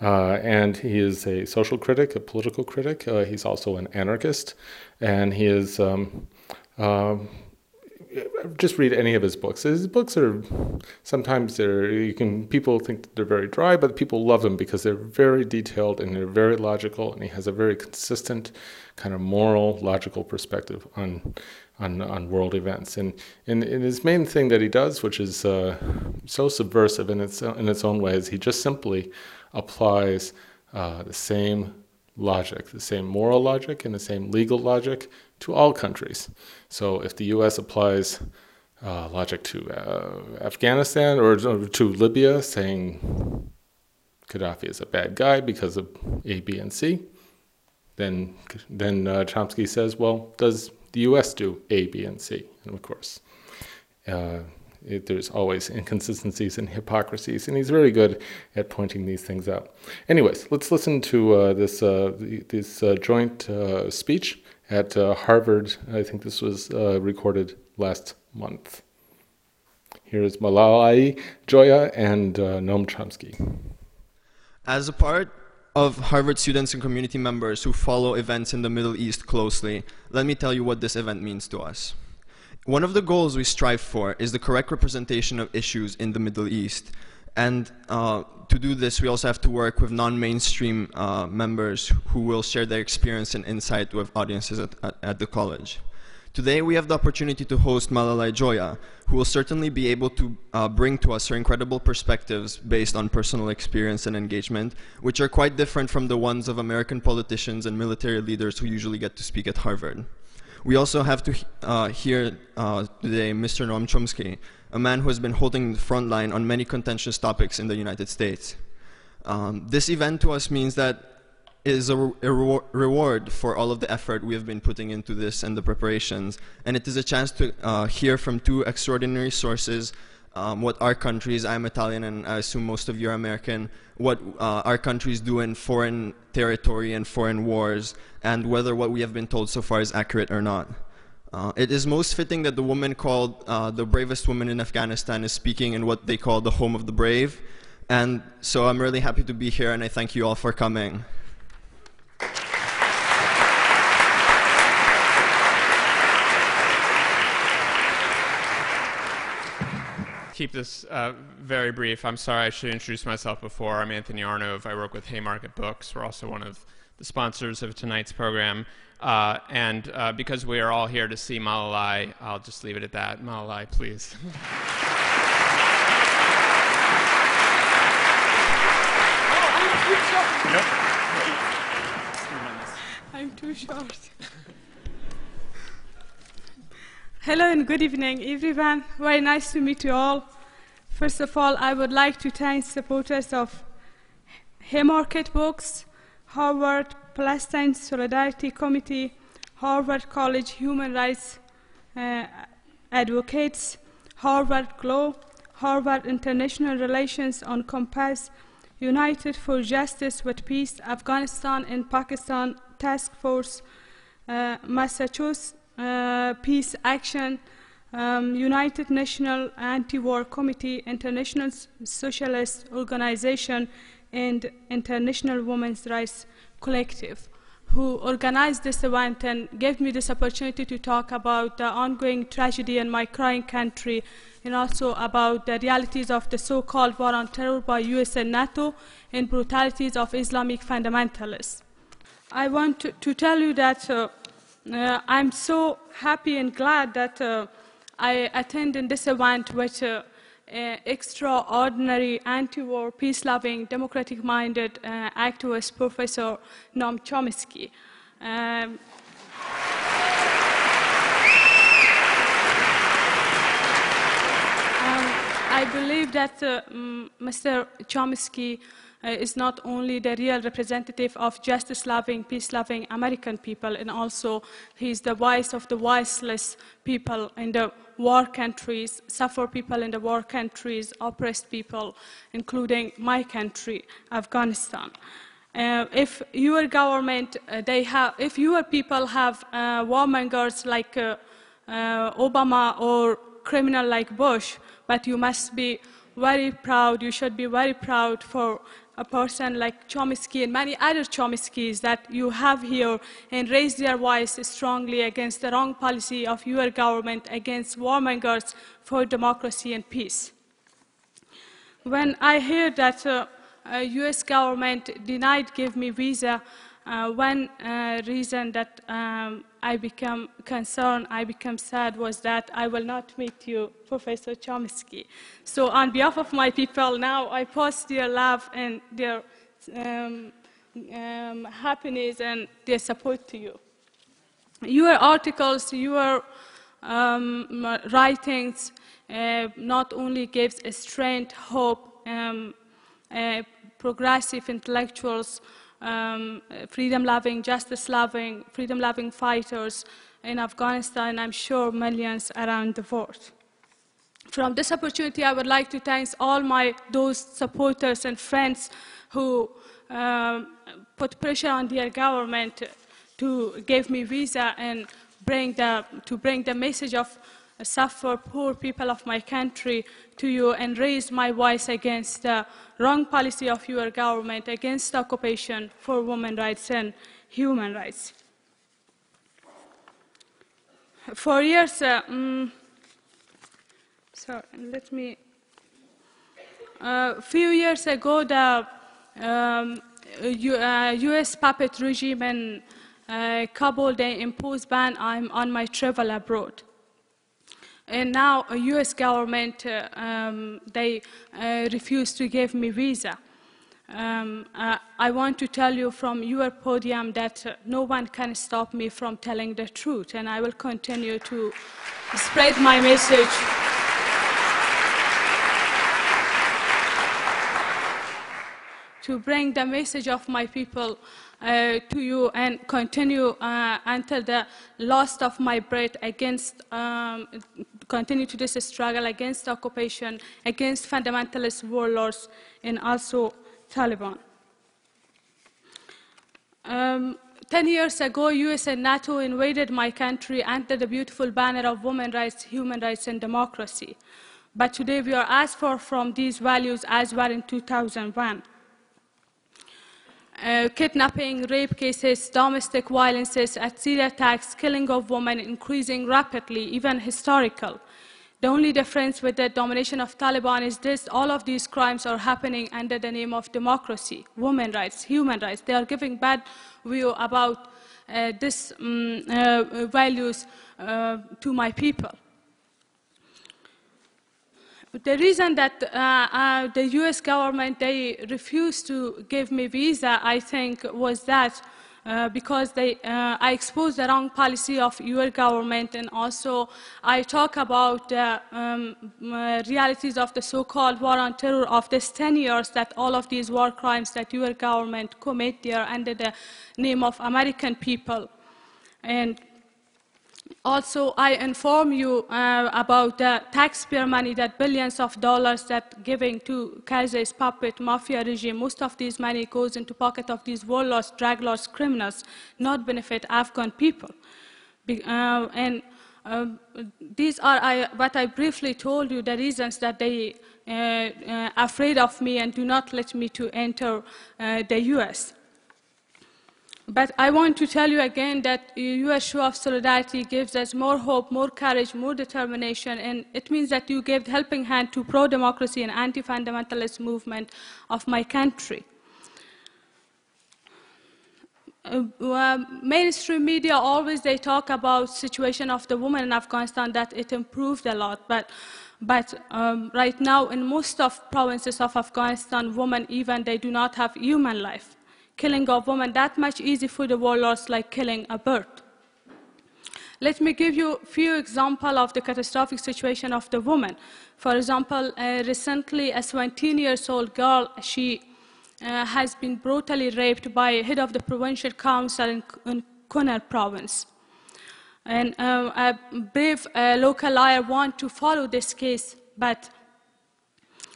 and he is a social critic, a political critic. he's also an anarchist, and he is um, um just read any of his books. His books are sometimes they're you can people think they're very dry, but people love them because they're very detailed and they're very logical, and he has a very consistent kind of moral, logical perspective on on, on world events. And, and, and his main thing that he does, which is uh, so subversive in its in its own way, is he just simply applies uh, the same logic, the same moral logic and the same legal logic to all countries. So if the U.S. applies uh, logic to uh, Afghanistan or to Libya, saying Gaddafi is a bad guy because of A, B, and C, then then uh, Chomsky says, well, does the U.S. do A, B, and C? And of course, uh, it, there's always inconsistencies and hypocrisies, and he's very good at pointing these things out. Anyways, let's listen to uh, this uh, this joint speech at uh, Harvard. I think this was uh, recorded last month. Here's Malalai Joya and uh, Noam Chomsky. As a part of Harvard students and community members who follow events in the Middle East closely, let me tell you what this event means to us. One of the goals we strive for is the correct representation of issues in the Middle East. And uh, to do this, we also have to work with non-mainstream uh, members who will share their experience and insight with audiences at, at, at, the college. Today, we have the opportunity to host Malalai Joya, who will certainly be able to uh, bring to us her incredible perspectives based on personal experience and engagement, which are quite different from the ones of American politicians and military leaders who usually get to speak at Harvard. We also have to uh, hear uh, today Mr. Noam Chomsky, a man who has been holding the front line on many contentious topics in the United States. Um, this event to us means that is a, re a re reward for all of the effort we have been putting into this and the preparations, and it is a chance to uh, hear from two extraordinary sources um, what our countries, I'm Italian and I assume most of you are American, what uh, our countries do in foreign territory and foreign wars, and whether what we have been told so far is accurate or not. Uh, it is most fitting that the woman called uh, the bravest woman in Afghanistan is speaking in what they call the home of the brave. And so I'm really happy to be here, and I thank you all for coming. Keep this uh, very brief. I'm sorry I should introduce myself before. I'm Anthony Arnove. I work with Haymarket Books. We're also one of the sponsors of tonight's program. Uh, and uh, because we are all here to see Malalai, I'll just leave it at that. Malalai, please. I'm too short. Hello and good evening, everyone. Very nice to meet you all. First of all, I would like to thank supporters of Haymarket Books, Harvard Palestine Solidarity Committee, Harvard College Human Rights uh, Advocates, Harvard GLOW, Harvard International Relations on Campus, United for Justice with Peace, Afghanistan and Pakistan Task Force, uh, Massachusetts Peace Action, um, United National Anti-War Committee, International Socialist Organization, and International Women's Rights Collective, who organized this event and gave me this opportunity to talk about the ongoing tragedy in my crying country and also about the realities of the so-called war on terror by US and NATO and brutalities of Islamic fundamentalists. I want to, to tell you that uh, uh, I'm so happy and glad that uh, I attended this event which uh, uh, extraordinary anti-war, peace-loving, democratic-minded uh, activist Professor Noam Chomsky. Um, um, I believe that uh, Mr. Chomsky is not only the real representative of justice-loving, peace-loving American people, and also he's the voice of the voiceless people in the war countries, suffer people in the war countries, oppressed people, including my country, Afghanistan. Uh, if your government, uh, they have, if your people have uh, warmongers like uh, uh, Obama or criminal like Bush, but you must be very proud, you should be very proud for a person like Chomsky and many other Chomskys that you have here and raise their voice strongly against the wrong policy of your government against warmongers for democracy and peace. When I hear that uh, uh, U.S. government denied give me visa, uh, one uh, reason that um, I become concerned, I become sad was that I will not meet you, Professor Chomsky. So on behalf of my people now, I post their love and their um, um, happiness and their support to you. Your articles, your um, writings uh, not only gives a strength, hope, um, uh, progressive intellectuals, um, freedom-loving, justice-loving, freedom-loving fighters in Afghanistan, I'm sure millions around the world. From this opportunity, I would like to thank all my those supporters and friends who um, put pressure on their government to give me visa and bring the, to bring the message of suffer poor people of my country to you and raise my voice against the wrong policy of your government, against occupation for women's rights and human rights. For years, uh, um, sorry, let me, a uh, few years ago, the um, U, uh, U.S. puppet regime in uh, Kabul, they imposed ban on, on my travel abroad. And now a U.S. government, uh, um, they uh, refuse to give me visa. Um, uh, I want to tell you from your podium that uh, no one can stop me from telling the truth, and I will continue to spread my message. To bring the message of my people uh, to you and continue uh, until the last of my breath against, um, continue to this struggle against occupation, against fundamentalist warlords, and also Taliban. Um, Ten years ago, US and NATO invaded my country under the beautiful banner of women's rights, human rights, and democracy. But today we are as far from these values as were in 2001 uh, kidnapping, rape cases, domestic violences, serial attacks, killing of women increasing rapidly, even historical. The only difference with the domination of Taliban is this, all of these crimes are happening under the name of democracy, women rights, human rights. They are giving bad view about uh, these um, uh, values uh, to my people. The reason that uh, uh, the U.S. government they refused to give me visa, I think, was that uh, because they, uh, I exposed the wrong policy of your government and also I talk about the um, uh, realities of the so-called war on terror of this 10 years that all of these war crimes that your government commit there under the name of American people. And also, I inform you uh, about the taxpayer money that billions of dollars that giving to Karzai's puppet mafia regime. Most of this money goes into pocket of these warlords, drug lords, criminals, not benefit Afghan people. Be, uh, and uh, these are I, what I briefly told you, the reasons that they uh, uh afraid of me and do not let me to enter uh, the U.S. But I want to tell you again that your show of solidarity gives us more hope, more courage, more determination, and it means that you gave the helping hand to pro-democracy and anti-fundamentalist movement of my country. Uh, uh, mainstream media always they talk about situation of the woman in Afghanistan that it improved a lot, but but um, right now in most of provinces of Afghanistan, women even they do not have human life killing of women that much easy for the warlords like killing a bird. Let me give you a few examples of the catastrophic situation of the woman. For example, uh, recently a 17 years old girl, she uh, has been brutally raped by head of the provincial council in, in Kunar province. And uh, a brave uh, local lawyer wanted to follow this case, but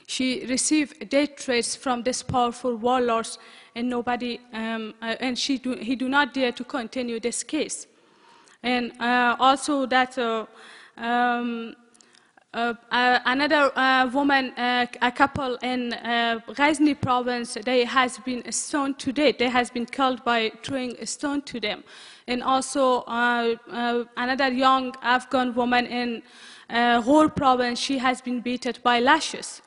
she received death threats from this powerful warlords, and nobody, um, uh, and she do, he do not dare to continue this case. And uh, also that uh, um, another woman, a couple in uh, Ghazni province, they has been stoned to death. They has been killed by throwing a stone to them. And also another young Afghan woman in uh, Ghor province, she has been beaten by lashes.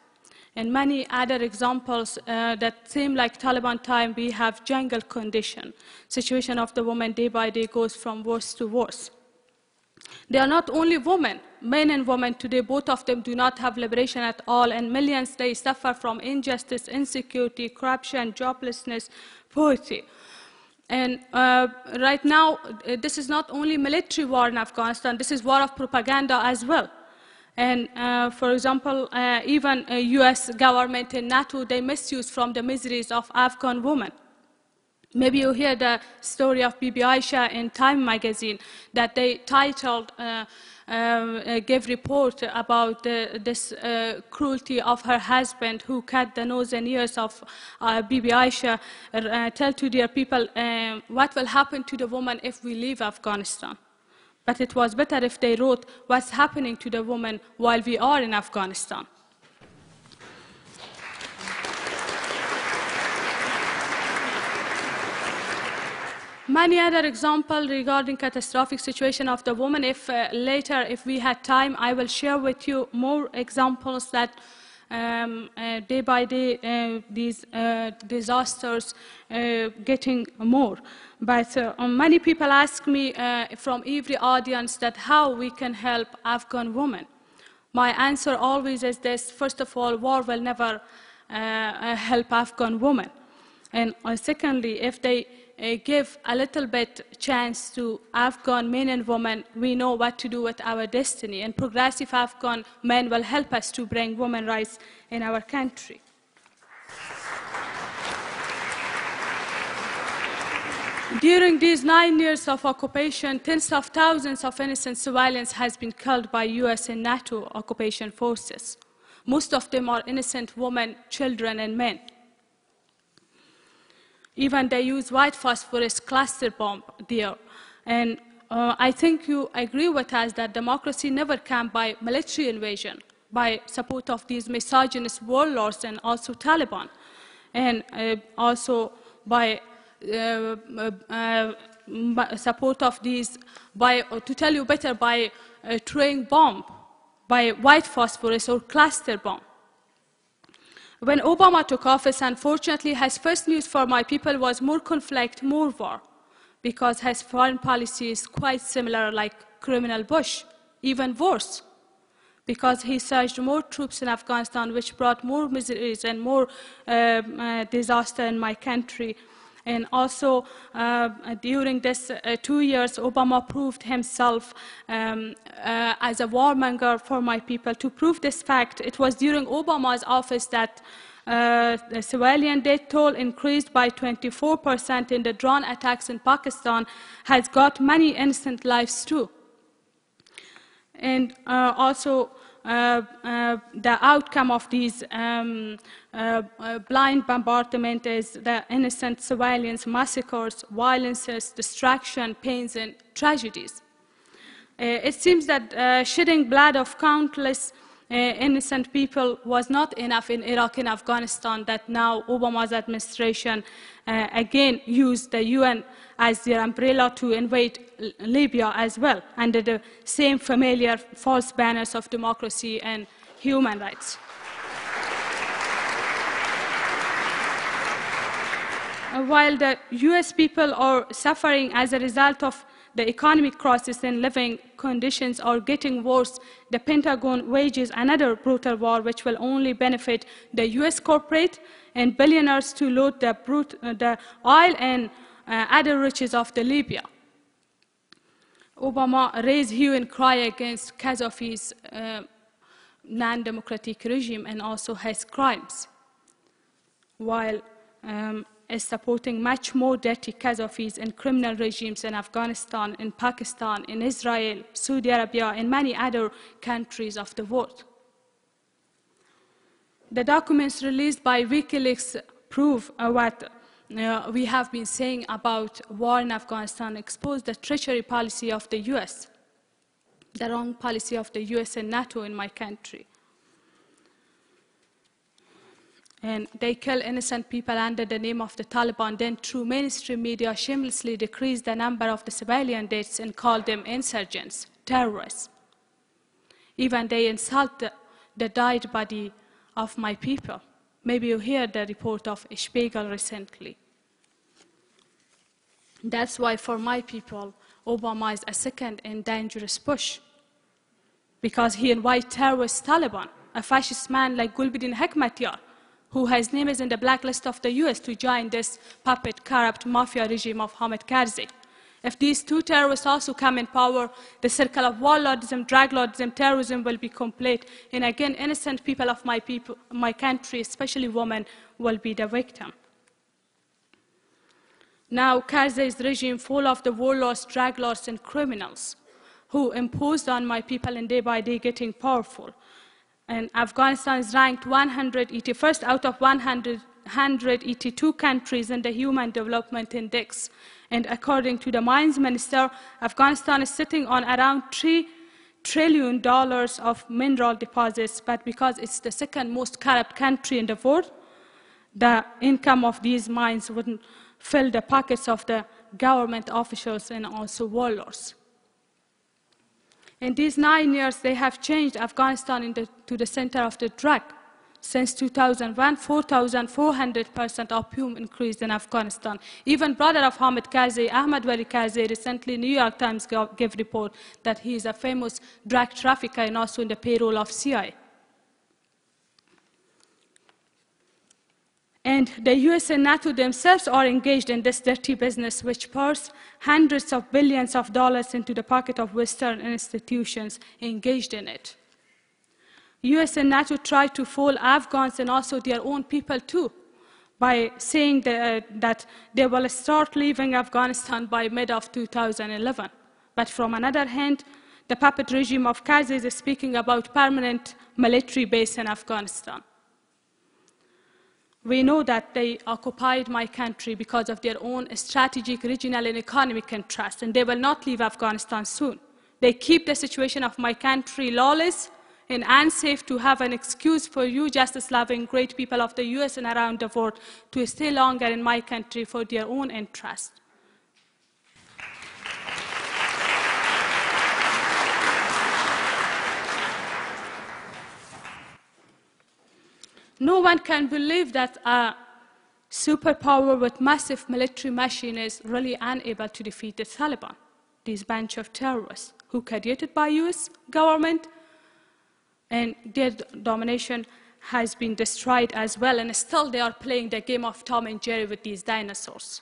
And many other examples uh, that seem like Taliban time, we have jungle condition. Situation of the woman day by day goes from worse to worse. They are not only women, men and women today, both of them do not have liberation at all, and millions they suffer from injustice, insecurity, corruption, joblessness, poverty. And uh, right now, uh, this is not only military war in Afghanistan, this is war of propaganda as well. And uh, for example, uh, even uh, US government and NATO, they misuse from the miseries of Afghan women. Maybe you hear the story of Bibi Aisha in Time magazine that they titled, uh, uh, gave report about uh, this uh, cruelty of her husband who cut the nose and ears of uh, Bibi Aisha. Uh, tell to their people what will happen to the woman if we leave Afghanistan. But it was better if they wrote what's happening to the woman while we are in Afghanistan. Many other examples regarding catastrophic situation of the woman. If uh, later, if we had time, I will share with you more examples that um, uh, day by day uh, these uh, disasters getting more. But uh, many people ask me from every audience that how we can help Afghan women. My answer always is this: first of all, war will never help Afghan women, and secondly, if they Uh, give a little bit chance to Afghan men and women, we know what to do with our destiny. And progressive Afghan men will help us to bring women rights in our country. During these nine years of occupation, tens of thousands of innocent civilians has been killed by US and NATO occupation forces. Most of them are innocent women, children, and men. Even they use white phosphorus cluster bomb there. And uh, I think you agree with us that democracy never came by military invasion, by support of these misogynist warlords and also Taliban, and uh, also by uh, uh, support of these, by, to tell you better, by uh, throwing bomb, by white phosphorus or cluster bomb. When Obama took office, unfortunately, his first news for my people was more conflict, more war, because his foreign policy is quite similar like criminal Bush, even worse, because he surged more troops in Afghanistan, which brought more miseries and more uh, uh, disaster in my country. And also, uh, during this uh, two years, Obama proved himself um, uh, as a warmonger for my people. To prove this fact, it was during Obama's office that uh, the civilian death toll increased by 24% in the drone attacks in Pakistan, has got many innocent lives too. And uh, also, uh, uh, the outcome of these um, uh, uh, blind bombardment is the innocent civilians, massacres, violences, destruction, pains, and tragedies. Uh, it seems that shedding blood of countless innocent people was not enough in Iraq and Afghanistan that now Obama's administration again used the UN as their umbrella to invade Libya as well, under the same familiar false banners of democracy and human rights. While the US people are suffering as a result of the economic crisis and living conditions are getting worse, the Pentagon wages another brutal war which will only benefit the US corporate and billionaires to loot the, uh, the oil and uh, other riches of the Libya. Obama raised hue and cry against Gaddafi's uh, non-democratic regime and also his crimes, while um, is supporting much more dirty Gaddafis and criminal regimes in Afghanistan, in Pakistan, in Israel, Saudi Arabia, and many other countries of the world. The documents released by WikiLeaks prove uh, what uh, we have been saying about war in Afghanistan, exposed the treachery policy of the US, the wrong policy of the US and NATO in my country. And they kill innocent people under the name of the Taliban, then through mainstream media shamelessly decrease the number of the civilian deaths and call them insurgents, terrorists. Even they insult the, the died body of my people. Maybe you heard the report of Spiegel recently. That's why for my people, Obama is a second and dangerous Bush. Because he invites terrorist Taliban, a fascist man like Gulbuddin Hekmatyar, who his name is in the blacklist of the US to join this puppet, corrupt mafia regime of Hamid Karzai. If these two terrorists also come in power, the circle of warlordism, drug lordism, terrorism will be complete. And again, innocent people of my, people, my country, especially women, will be the victim. Now, Karzai's regime full of the warlords, drug lords, and criminals who imposed on my people and day by day getting powerful. And Afghanistan is ranked 181st out of 100, 182 countries in the Human Development Index. And according to the Mines Minister, Afghanistan is sitting on around $3 trillion of mineral deposits, but because it's the second most corrupt country in the world, the income of these mines wouldn't fill the pockets of the government officials and also warlords. In these nine years, they have changed Afghanistan to the center of the drug. Since 2001, 4,400% opium increased in Afghanistan. Even brother of Hamid Karzai, Ahmad Wali Karzai, recently New York Times gave report that he is a famous drug trafficker and also in the payroll of CIA. And the US and NATO themselves are engaged in this dirty business, which pours hundreds of billions of dollars into the pocket of Western institutions engaged in it. US and NATO try to fool Afghans and also their own people too by saying that, uh, that they will start leaving Afghanistan by mid of 2011. But from another hand, the puppet regime of Karzai is speaking about permanent military base in Afghanistan. We know that they occupied my country because of their own strategic, regional, and economic interests, and they will not leave Afghanistan soon. They keep the situation of my country lawless and unsafe to have an excuse for you, justice-loving, great people of the US and around the world, to stay longer in my country for their own interests. No one can believe that a superpower with massive military machine is really unable to defeat the Taliban, this bunch of terrorists who created by US government and their domination has been destroyed as well and still they are playing the game of Tom and Jerry with these dinosaurs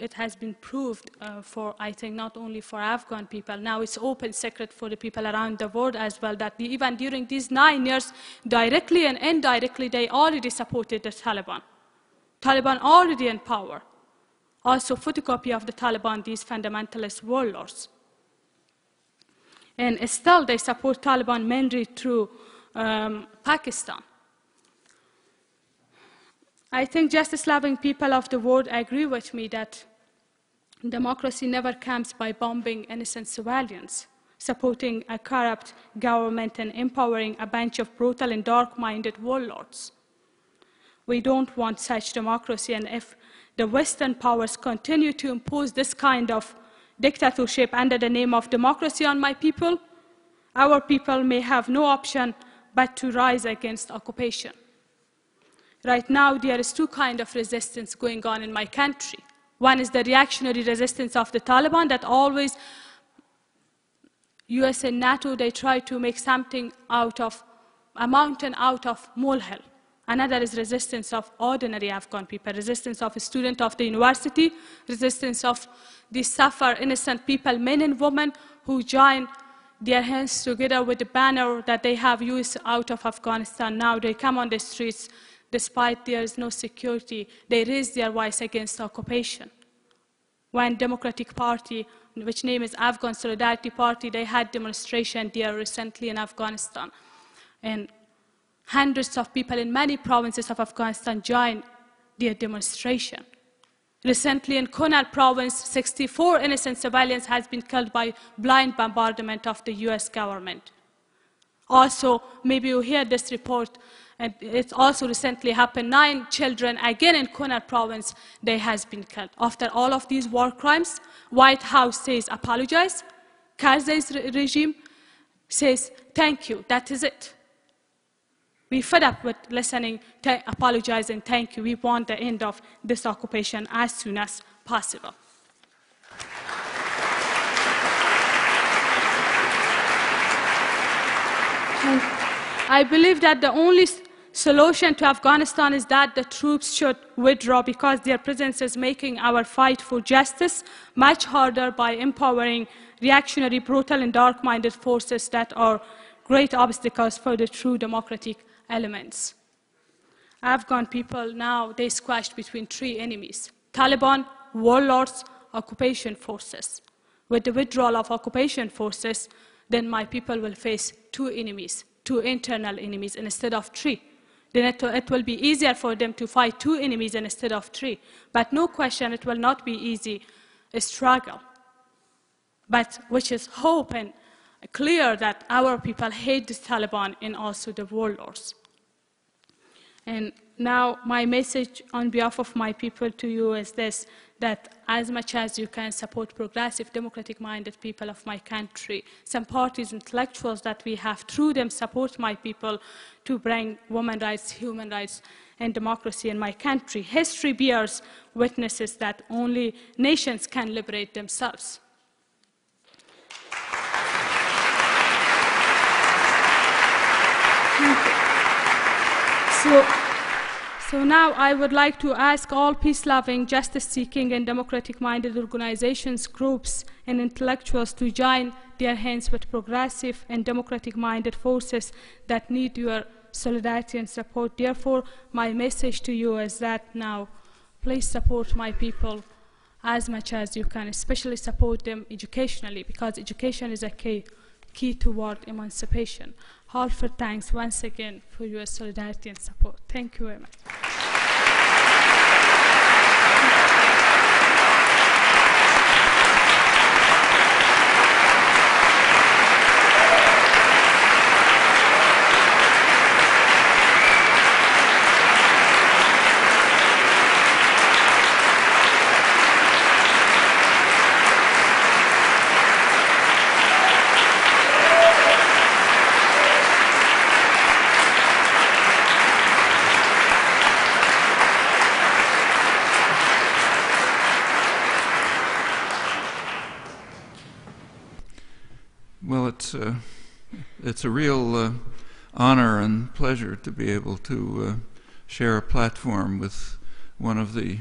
it has been proved uh, for, I think, not only for Afghan people, now it's open secret for the people around the world as well, that even during these nine years, directly and indirectly, they already supported the Taliban. Taliban already in power. Also photocopy of the Taliban, these fundamentalist warlords. And still they support Taliban mainly through um, Pakistan. I think justice-loving people of the world agree with me that democracy never comes by bombing innocent civilians, supporting a corrupt government and empowering a bunch of brutal and dark-minded warlords. We don't want such democracy, and if the Western powers continue to impose this kind of dictatorship under the name of democracy on my people, our people may have no option but to rise against occupation. Right now, there is two kinds of resistance going on in my country. One is the reactionary resistance of the Taliban that always US and NATO, they try to make something out of a mountain out of molehill. Another is resistance of ordinary Afghan people, resistance of a student of the university, resistance of the suffer innocent people, men and women who join their hands together with the banner that they have used out of Afghanistan. Now they come on the streets despite there is no security, they raise their voice against occupation. When Democratic Party, which name is Afghan Solidarity Party, they had demonstration there recently in Afghanistan. And hundreds of people in many provinces of Afghanistan joined their demonstration. Recently in Kunar province, 64 innocent civilians has been killed by blind bombardment of the US government. Also, maybe you hear this report, and it also recently happened, nine children, again in Kunar province, they has been killed. After all of these war crimes, White House says apologize. Karzai's re regime says thank you, that is it. We fed up with listening, apologize, and thank you. We want the end of this occupation as soon as possible. And I believe that the only solution to Afghanistan is that the troops should withdraw because their presence is making our fight for justice much harder by empowering reactionary, brutal, and dark-minded forces that are great obstacles for the true democratic elements. Afghan people now, they squashed between three enemies, Taliban, warlords, occupation forces. With the withdrawal of occupation forces, then my people will face two enemies, two internal enemies instead of three. Then it, it will be easier for them to fight two enemies instead of three. But no question, it will not be easy, a struggle. But which is hope and clear that our people hate the Taliban and also the warlords. And now my message on behalf of my people to you is this, that as much as you can support progressive, democratic-minded people of my country, some parties, intellectuals that we have, through them support my people to bring women rights, human rights, and democracy in my country. History bears witnesses that only nations can liberate themselves. So, so now I would like to ask all peace-loving, justice-seeking, and democratic-minded organizations, groups, and intellectuals to join their hands with progressive and democratic-minded forces that need your solidarity and support. Therefore, my message to you is that now, please support my people as much as you can, especially support them educationally, because education is a key, key toward emancipation heartfelt thanks once again for your solidarity and support. Thank you very much. Well, it's uh, it's a real uh, honor and pleasure to be able to uh, share a platform with one of the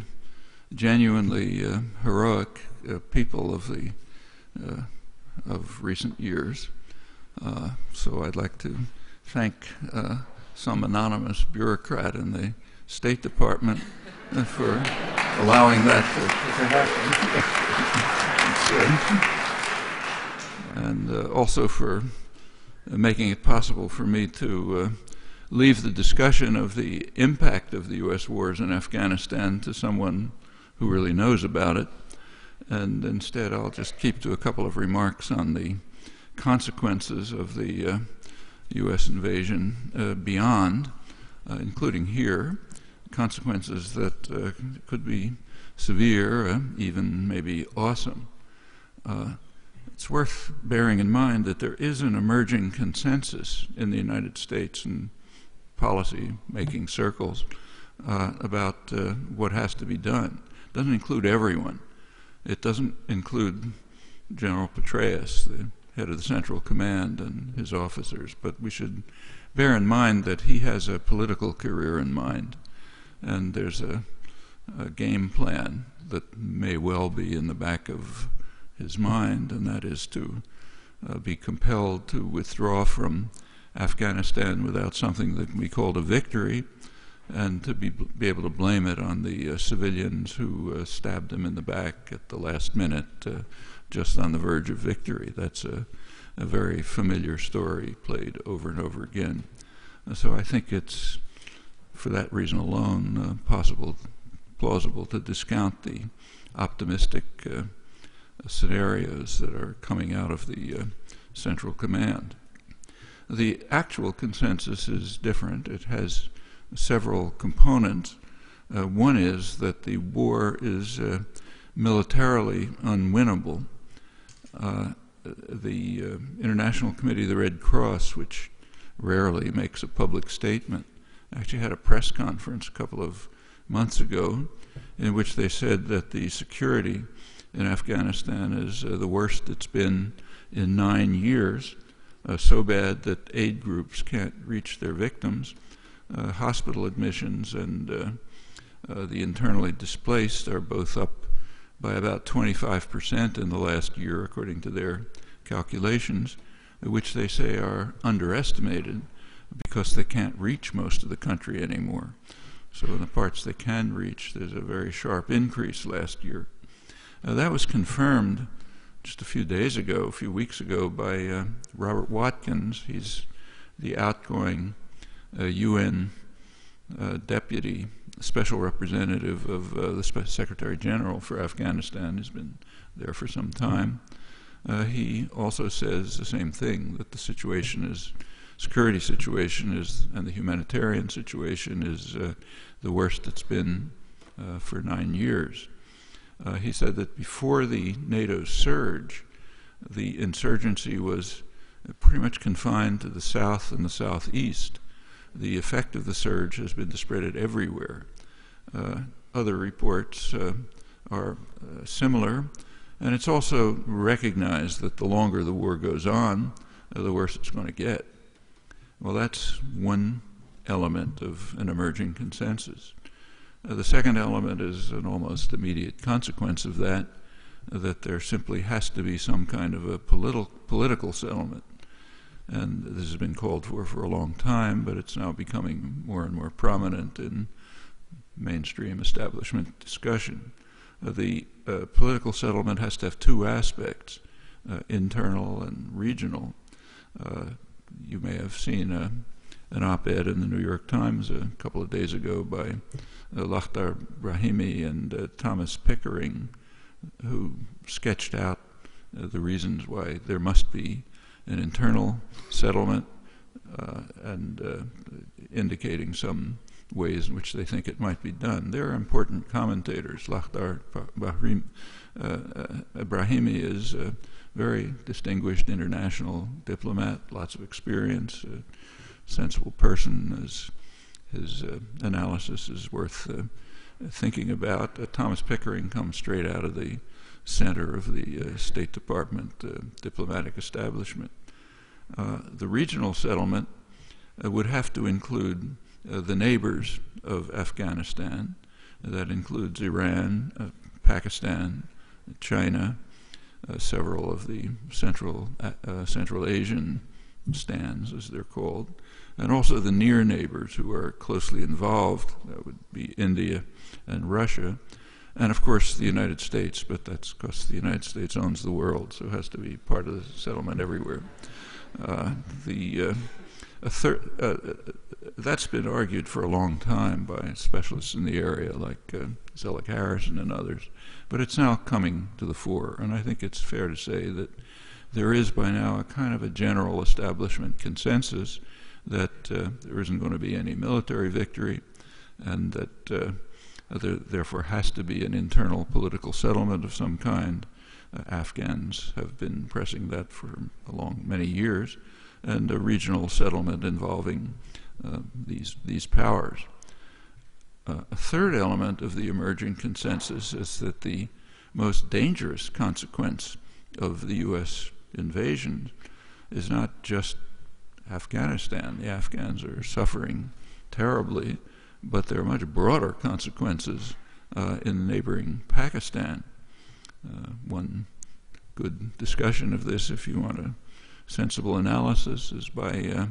genuinely uh, heroic uh, people of the uh, of recent years. so I'd like to thank some anonymous bureaucrat in the State Department for allowing that to, to happen and uh, also for making it possible for me to uh, leave the discussion of the impact of the U.S. wars in Afghanistan to someone who really knows about it. And instead, I'll just keep to a couple of remarks on the consequences of the uh, U.S. invasion uh, beyond, uh, including here, consequences that uh, could be severe, even maybe awesome. It's worth bearing in mind that there is an emerging consensus in the United States and policy making circles uh, about uh, what has to be done. It doesn't include everyone. It doesn't include General Petraeus, the head of the Central Command, and his officers, but we should bear in mind that he has a political career in mind, and there's a, a game plan that may well be in the back of his mind, and that is to uh, be compelled to withdraw from Afghanistan without something that can be called a victory, and to be, be able to blame it on the uh, civilians who uh, stabbed him in the back at the last minute, uh, just on the verge of victory. That's a, a very familiar story played over and over again. so I think it's, for that reason alone, uh, possible, plausible to discount the optimistic uh, scenarios that are coming out of the uh, Central Command. The actual consensus is different. It has several components. Uh, one is that the war is uh, militarily unwinnable. Uh, the uh, International Committee of the Red Cross, which rarely makes a public statement, actually had a press conference a couple of months ago in which they said that the security in Afghanistan is uh, the worst it's been in nine years, uh, so bad that aid groups can't reach their victims. Uh, hospital admissions and the internally displaced are both up by about 25% in the last year, according to their calculations, which they say are underestimated because they can't reach most of the country anymore. So, in the parts they can reach, there's a very sharp increase last year. Uh, that was confirmed just a few days ago, a few weeks ago, by uh, Robert Watkins. He's the outgoing uh, UN uh, deputy special representative of uh, the Secretary General for Afghanistan. He's been there for some time. Uh, he also says the same thing that the situation is security situation is and the humanitarian situation is the worst it's been for nine years. Uh, he said that before the NATO surge, the insurgency was pretty much confined to the south and the southeast. The effect of the surge has been to spread it everywhere. Uh, other reports uh, are uh, similar, and it's also recognized that the longer the war goes on, uh, the worse it's going to get. Well, that's one element of an emerging consensus. Uh, the second element is an almost immediate consequence of that, uh, that there simply has to be some kind of a political political settlement. And this has been called for for a long time, but it's now becoming more and more prominent in mainstream establishment discussion. Uh, the uh, political settlement has to have two aspects uh, internal and regional. Uh, you may have seen an op ed in the New York Times a couple of days ago by uh, Lakhdar Brahimi and uh, Thomas Pickering, who sketched out uh, the reasons why there must be an internal settlement uh, and uh, indicating some ways in which they think it might be done. They're important commentators. Lakhdar Brahimi is a very distinguished international diplomat, lots of experience, a sensible person. Is, his uh, analysis is worth uh, thinking about. Uh, Thomas Pickering comes straight out of the center of the uh, State Department uh, diplomatic establishment. Uh, the regional settlement would have to include the neighbors of Afghanistan. That includes Iran, Pakistan, China, several of the Central Central Asian stans, as they're called, and also the near neighbors who are closely involved. That would be India and Russia, and of course the United States, but that's because the United States owns the world, so it has to be part of the settlement everywhere. Uh, the uh, uh, that's been argued for a long time by specialists in the area like uh, Harrison and others, but it's now coming to the fore, and I think it's fair to say that there is by now a kind of a general establishment consensus that uh, there isn't going to be any military victory, and that uh, there therefore has to be an internal political settlement of some kind. Uh, Afghans have been pressing that for a long many years, and a regional settlement involving uh, these these powers. Uh, a third element of the emerging consensus is that the most dangerous consequence of the U.S. invasion is not just Afghanistan. The Afghans are suffering terribly, but there are much broader consequences uh, in neighboring Pakistan. Uh, one good discussion of this, if you want a sensible analysis, is by uh,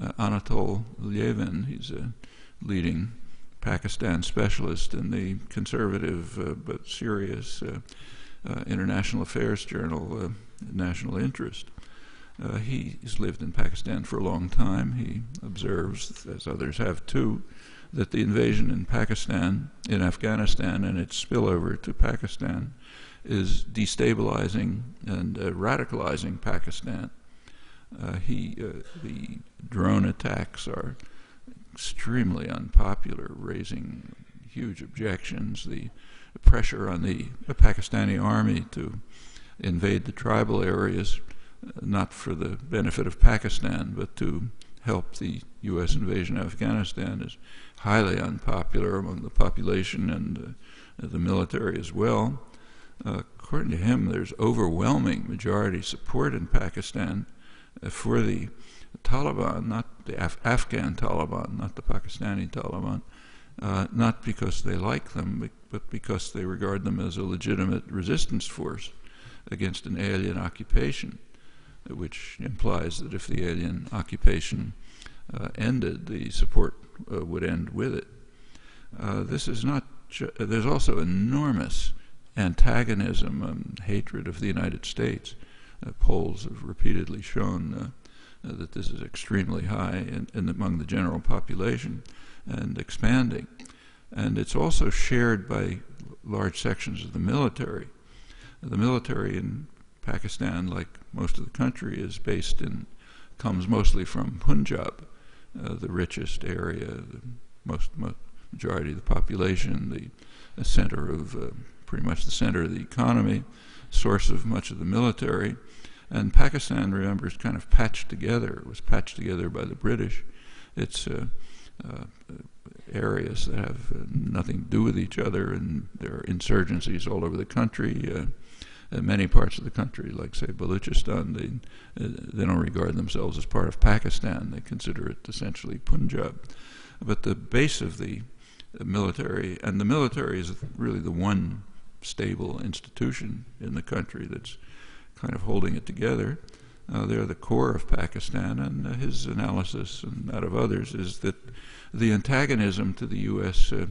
uh Anatol Lieven. He's a leading Pakistan specialist in the conservative uh, but serious uh, International Affairs Journal, National Interest. Uh, he's lived in Pakistan for a long time. He observes, as others have too, that the invasion in Pakistan, in Afghanistan, and its spillover to Pakistan is destabilizing and uh, radicalizing Pakistan. Uh, he, uh, the drone attacks are extremely unpopular, raising huge objections. The pressure on the, Pakistani army to invade the tribal areas, not for the benefit of Pakistan, but to help the U.S. invasion of Afghanistan, is highly unpopular among the population and uh, the military as well. Uh, according to him, there's overwhelming majority support in Pakistan uh, for the Taliban, not the Af- Afghan Taliban, not the Pakistani Taliban, uh, not because they like them, but because they regard them as a legitimate resistance force against an alien occupation, which implies that if the alien occupation uh, ended, the support uh, would end with it. Uh, this is not. There's also enormous antagonism and hatred of the United States. Uh, polls have repeatedly shown uh, that this is extremely high in, in among the general population and expanding. And it's also shared by large sections of the military. The military in Pakistan, like most of the country, is based in, comes mostly from Punjab, uh, the richest area, the most, most, majority of the population, the, center of, uh, pretty much the center of the economy, source of much of the military. And Pakistan, remember, is kind of patched together. It was patched together by the British. It's uh, uh, areas that have uh, nothing to do with each other, and there are insurgencies all over the country. Uh, many parts of the country, like say Balochistan, they they don't regard themselves as part of Pakistan. They consider it essentially Punjab. But the base of the military, and the military is really the one stable institution in the country that's kind of holding it together. Uh, they're the core of Pakistan, and uh, his analysis and that of others is that the antagonism to the U.S. Uh,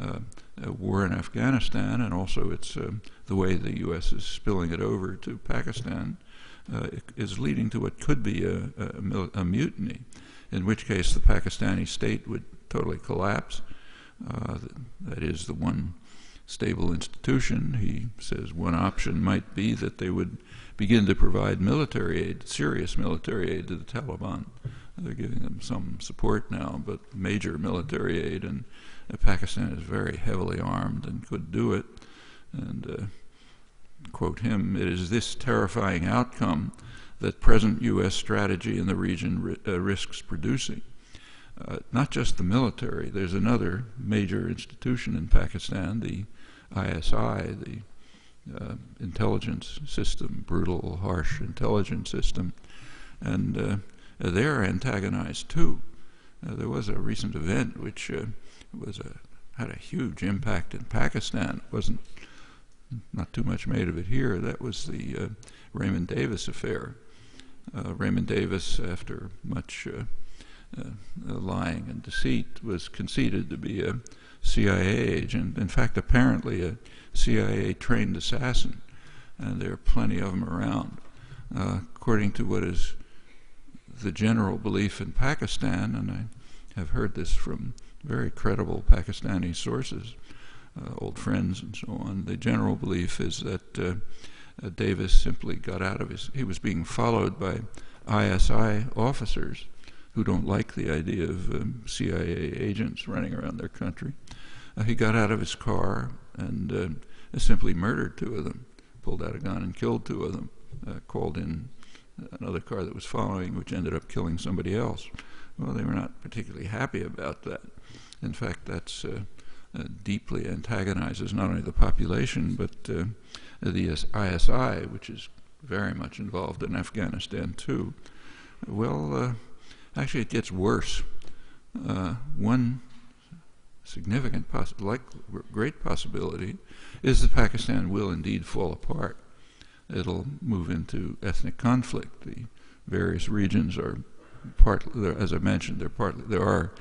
uh, uh, war in Afghanistan, and also it's uh, the way the U.S. is spilling it over to Pakistan, is leading to what could be a, a, a, mutiny, in which case the Pakistani state would totally collapse. that is the one stable institution. He says one option might be that they would begin to provide military aid, serious military aid to the Taliban. They're giving them some support now, but major military aid, and uh, Pakistan is very heavily armed and could do it. And uh, quote him: "It is this terrifying outcome that present U.S. strategy in the region ri- uh, risks producing." Uh, not just the military. There's another major institution in Pakistan, the ISI, the uh, intelligence system, brutal, harsh intelligence system, and uh, they're antagonized too. Uh, there was a recent event which was a, had a huge impact in Pakistan. It wasn't not too much made of it here. That was the uh, Raymond Davis affair. Uh, Raymond Davis, after much lying and deceit, was conceded to be a CIA agent. In fact, apparently a CIA trained assassin, and there are plenty of them around. Uh, according to what is the general belief in Pakistan, and I have heard this from very credible Pakistani sources, uh, old friends and so on, the general belief is that uh, uh Davis simply got out of his, he was being followed by ISI officers who don't like the idea of um, CIA agents running around their country. Uh, he got out of his car and uh, simply murdered two of them, pulled out a gun and killed two of them, uh, called in another car that was following, which ended up killing somebody else. Well, they were not particularly happy about that. In fact, that's uh, uh, deeply antagonizes not only the population but uh, the ISI, which is very much involved in Afghanistan too. Well, actually, it gets worse. one significant, poss- like great possibility, is that Pakistan will indeed fall apart. It'll move into ethnic conflict. The various regions are partly, as I mentioned, there partly there are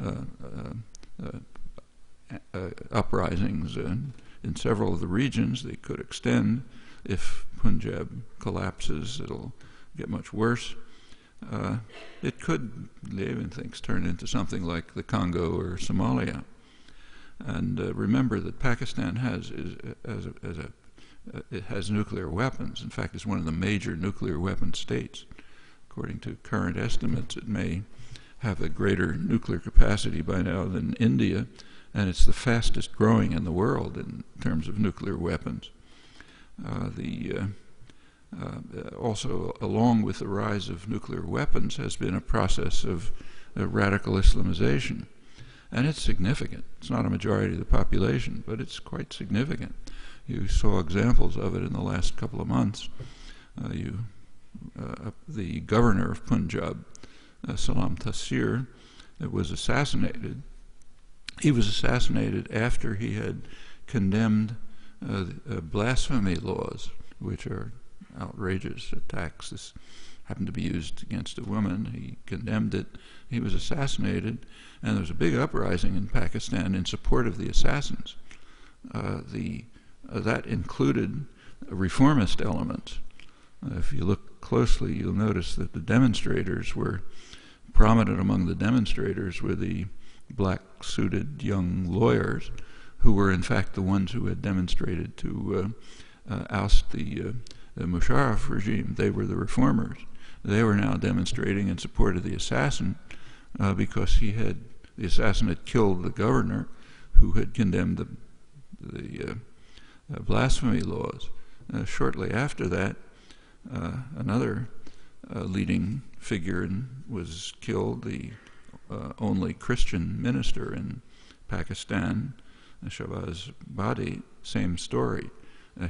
uh, uh, uh, uh, uprisings in, in several of the regions. They could extend. If Punjab collapses, it'll get much worse. Uh, it could, Lieven thinks, turn into something like the Congo or Somalia. And uh, remember that Pakistan has, is, as a, as a uh, it has nuclear weapons. In fact, it's one of the major nuclear weapon states. According to current estimates, it may have a greater nuclear capacity by now than India, and it's the fastest growing in the world in terms of nuclear weapons. Uh, the uh, uh, also, along with the rise of nuclear weapons, has been a process of uh, radical Islamization. And it's significant. It's not a majority of the population, but it's quite significant. You saw examples of it in the last couple of months. You, the governor of Punjab, Salman Taseer, was assassinated. He was assassinated after he had condemned uh, blasphemy laws, which are outrageous attacks. This happened to be used against a woman. He condemned it. He was assassinated, and there was a big uprising in Pakistan in support of the assassins. Uh, the uh, that included reformist elements. Uh, if you look closely, you'll notice that the demonstrators were prominent among the demonstrators were the black suited young lawyers who were, in fact, the ones who had demonstrated to uh, uh oust the, uh, the Musharraf regime. They were the reformers. They were now demonstrating in support of the assassin uh, because he had the assassin had killed the governor who had condemned the the uh, blasphemy laws. Uh, shortly after that, uh, another leading figure was killed, the only Christian minister in Pakistan, Shahbaz Bhatti, same story.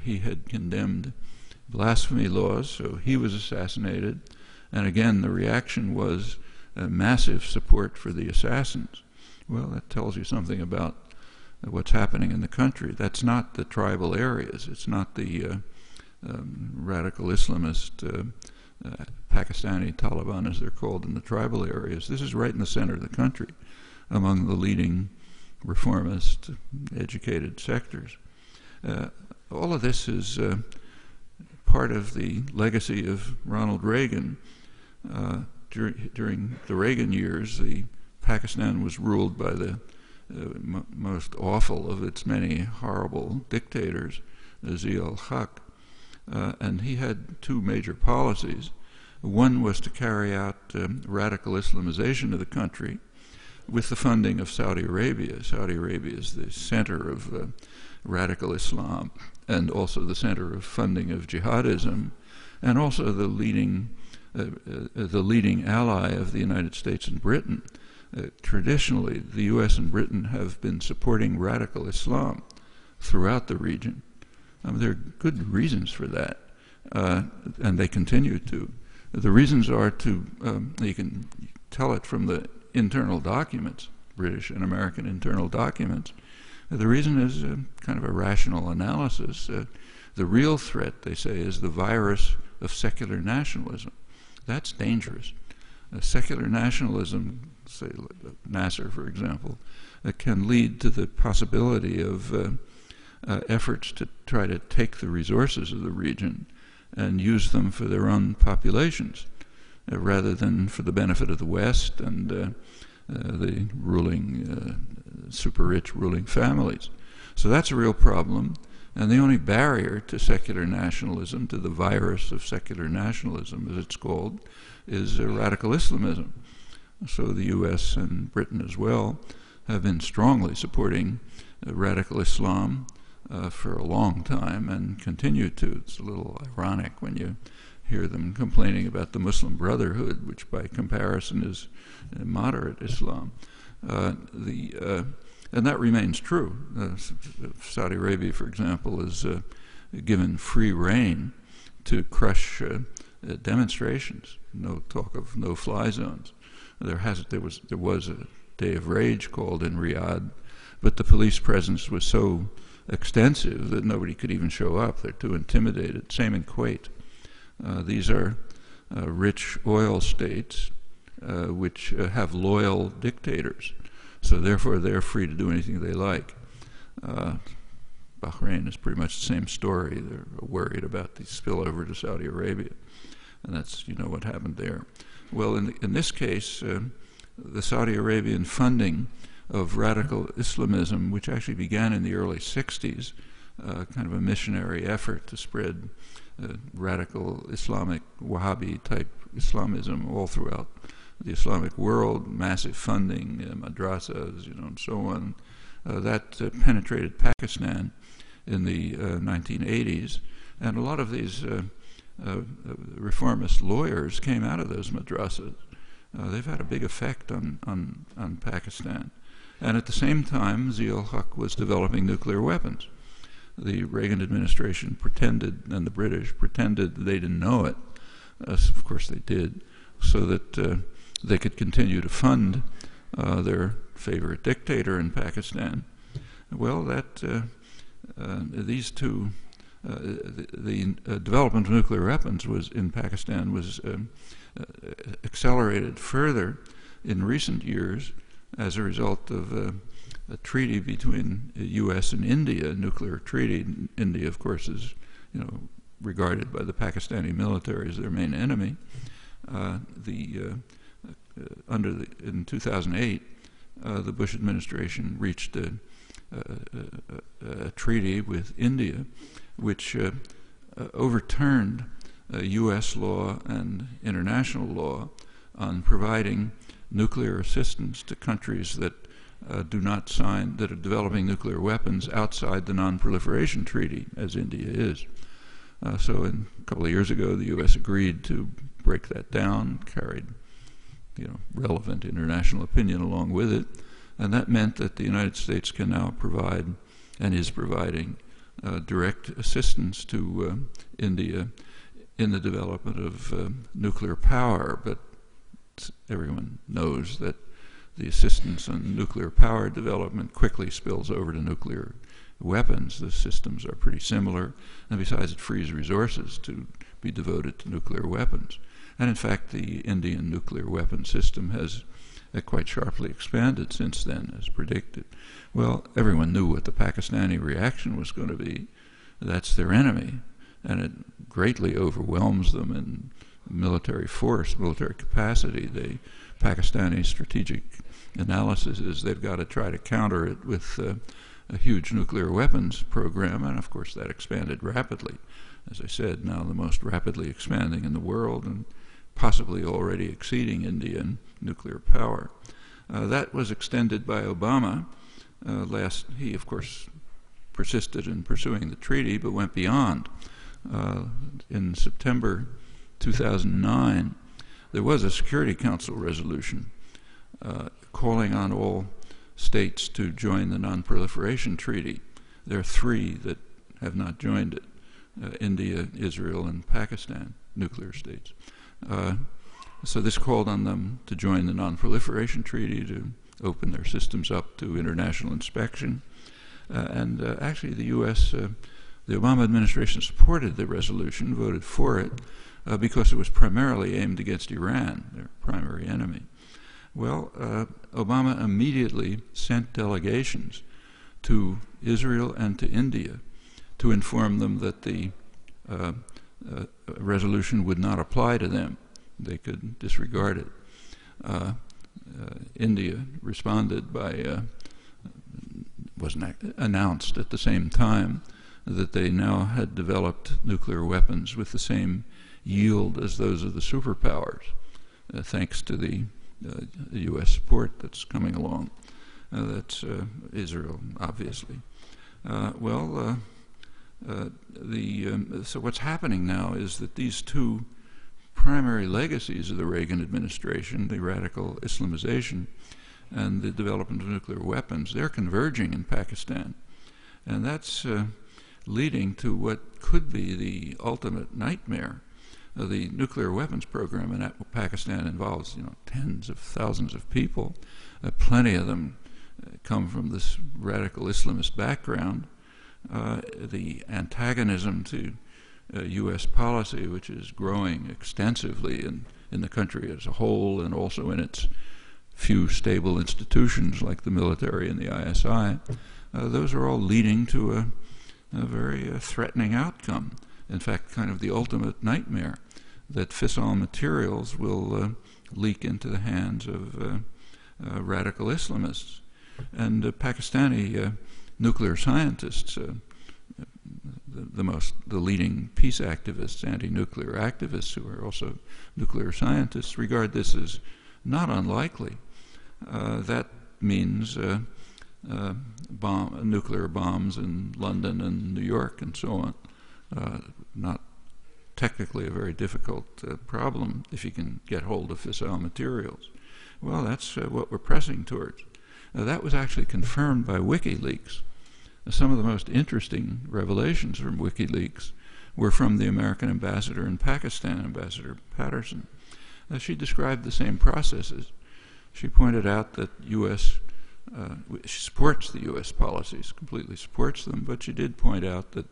he had condemned blasphemy laws, so he was assassinated. And again, the reaction was massive support for the assassins. Well, that tells you something about what's happening in the country. That's not the tribal areas. It's not the uh, um, radical Islamist uh, uh, Pakistani Taliban, as they're called in the tribal areas. This is right in the center of the country, among the leading reformist, educated sectors. Uh, all of this is uh, part of the legacy of Ronald Reagan. Uh, dur- during the Reagan years, the Pakistan was ruled by the m- most awful of its many horrible dictators, Zia Haq. Uh, and he had two major policies. One was to carry out um, radical Islamization of the country with the funding of Saudi Arabia. Saudi Arabia is the center of uh, radical Islam and also the center of funding of jihadism and also the leading, uh, uh the leading ally of the United States and Britain uh, traditionally, the U.S. and Britain have been supporting radical Islam throughout the region. There are good reasons for that, uh, and they continue to. The reasons are to, um, you can tell it from the internal documents, British and American internal documents. The reason is uh, kind of a rational analysis. Uh, the real threat, they say, is the virus of secular nationalism. That's dangerous. Uh, secular nationalism say Nasser, for example, uh, can lead to the possibility of uh, uh, efforts to try to take the resources of the region and use them for their own populations uh, rather than for the benefit of the West and uh, uh, the ruling, super rich ruling families. So that's a real problem. And the only barrier to secular nationalism, to the virus of secular nationalism, as it's called, is radical Islamism. So the U.S. and Britain as well have been strongly supporting uh, radical Islam uh, for a long time and continue to. It's a little ironic when you hear them complaining about the Muslim Brotherhood, which by comparison is uh, moderate Islam. Uh, the, uh, and that remains true. Uh, Saudi Arabia, for example, is given free rein to crush demonstrations. No talk of no-fly zones. There has there was there was a day of rage called in Riyadh, but the police presence was so extensive that nobody could even show up. They're too intimidated. Same in Kuwait. Uh, these are uh, rich oil states uh, which uh, have loyal dictators. So therefore, they're free to do anything they like. Uh, Bahrain is pretty much the same story. They're worried about the spillover to Saudi Arabia, and that's you know what happened there. Well, in in this case, uh, the Saudi Arabian funding of radical Islamism, which actually began in the early '60s, uh, kind of a missionary effort to spread uh, radical Islamic Wahhabi type Islamism all throughout the Islamic world, massive funding, uh, madrasas, you know, and so on. Uh, that uh, penetrated Pakistan in the 1980s, and a lot of these reformist lawyers came out of those madrasas. they've had a big effect on, on, on Pakistan. And at the same time, Zia Haq was developing nuclear weapons. The Reagan administration pretended, and the British pretended they didn't know it. Uh, of course, they did, so that uh, they could continue to fund uh, their favorite dictator in Pakistan. Well, that uh, uh, these two, uh, the, the development of nuclear weapons was in Pakistan was accelerated further in recent years as a result of a treaty between the U.S. and India, a nuclear treaty. India, of course, is you know regarded by the Pakistani military as their main enemy. Uh, the uh, uh, under the, in 2008, uh, the Bush administration reached a, a, a treaty with India, which uh, overturned U.S. law and international law on providing nuclear assistance to countries that uh, do not sign, that are developing nuclear weapons outside the Non-Proliferation Treaty, as India is. Uh, so, in, a couple of years ago, the U.S. agreed to break that down, carried you know, relevant international opinion along with it. And that meant that the United States can now provide and is providing uh, direct assistance to uh, India in the development of uh, nuclear power. But everyone knows that the assistance on nuclear power development quickly spills over to nuclear weapons. The systems are pretty similar, and besides, it frees resources to be devoted to nuclear weapons. And in fact, the Indian nuclear weapon system has uh, quite sharply expanded since then, as predicted. Well, everyone knew what the Pakistani reaction was going to be. That's their enemy, and it greatly overwhelms them in military force, military capacity. The Pakistani strategic analysis is they've got to try to counter it with uh, a huge nuclear weapons program, and of course that expanded rapidly. As I said, now the most rapidly expanding in the world, and possibly already exceeding Indian nuclear power. Uh, that was extended by Obama. Uh, last, he of course persisted in pursuing the treaty, but went beyond. Uh, in September 2009, there was a Security Council resolution uh, calling on all states to join the Non-Proliferation Treaty. There are three that have not joined it: uh, India, Israel, and Pakistan, nuclear states. Uh, so this called on them to join the Non-Proliferation Treaty to open their systems up to international inspection. Uh, and uh, actually, the U.S., uh, the Obama administration supported the resolution, voted for it, uh, because it was primarily aimed against Iran, their primary enemy. Well, uh, Obama immediately sent delegations to Israel and to India to inform them that the uh, resolution would not apply to them. They could disregard it. Uh, uh, India responded by, uh, was announced at the same time that they now had developed nuclear weapons with the same yield as those of the superpowers, uh, thanks to the, uh, U.S. support that's coming along. that's Israel, obviously. well, uh, the, um, so what's happening now is that these two primary legacies of the Reagan administration, the radical Islamization and the development of nuclear weapons, they're converging in Pakistan. And that's uh, leading to what could be the ultimate nightmare. Uh, the nuclear weapons program in Pakistan involves you know, tens of thousands of people. Uh, plenty of them uh, come from this radical Islamist background uh, the antagonism to uh, U.S. policy, which is growing extensively in, in the country as a whole and also in its few stable institutions like the military and the ISI, uh, those are all leading to a, a very uh, threatening outcome. In fact, kind of the ultimate nightmare that fissile materials will uh, leak into the hands of uh, uh, radical Islamists. And Pakistani nuclear scientists, the, the, most, the leading peace activists, anti-nuclear activists who are also nuclear scientists, regard this as not unlikely. Uh, that means uh, uh, bomb, nuclear bombs in London and New York and so on. Not technically a very difficult uh, problem if you can get hold of fissile materials. Well, that's uh, what we're pressing towards. Now, that was actually confirmed by WikiLeaks. some of the most interesting revelations from WikiLeaks were from the American ambassador in Pakistan, Ambassador Patterson. She described the same processes. She pointed out that U.S. Uh, she supports the U.S. policies, completely supports them, but she did point out that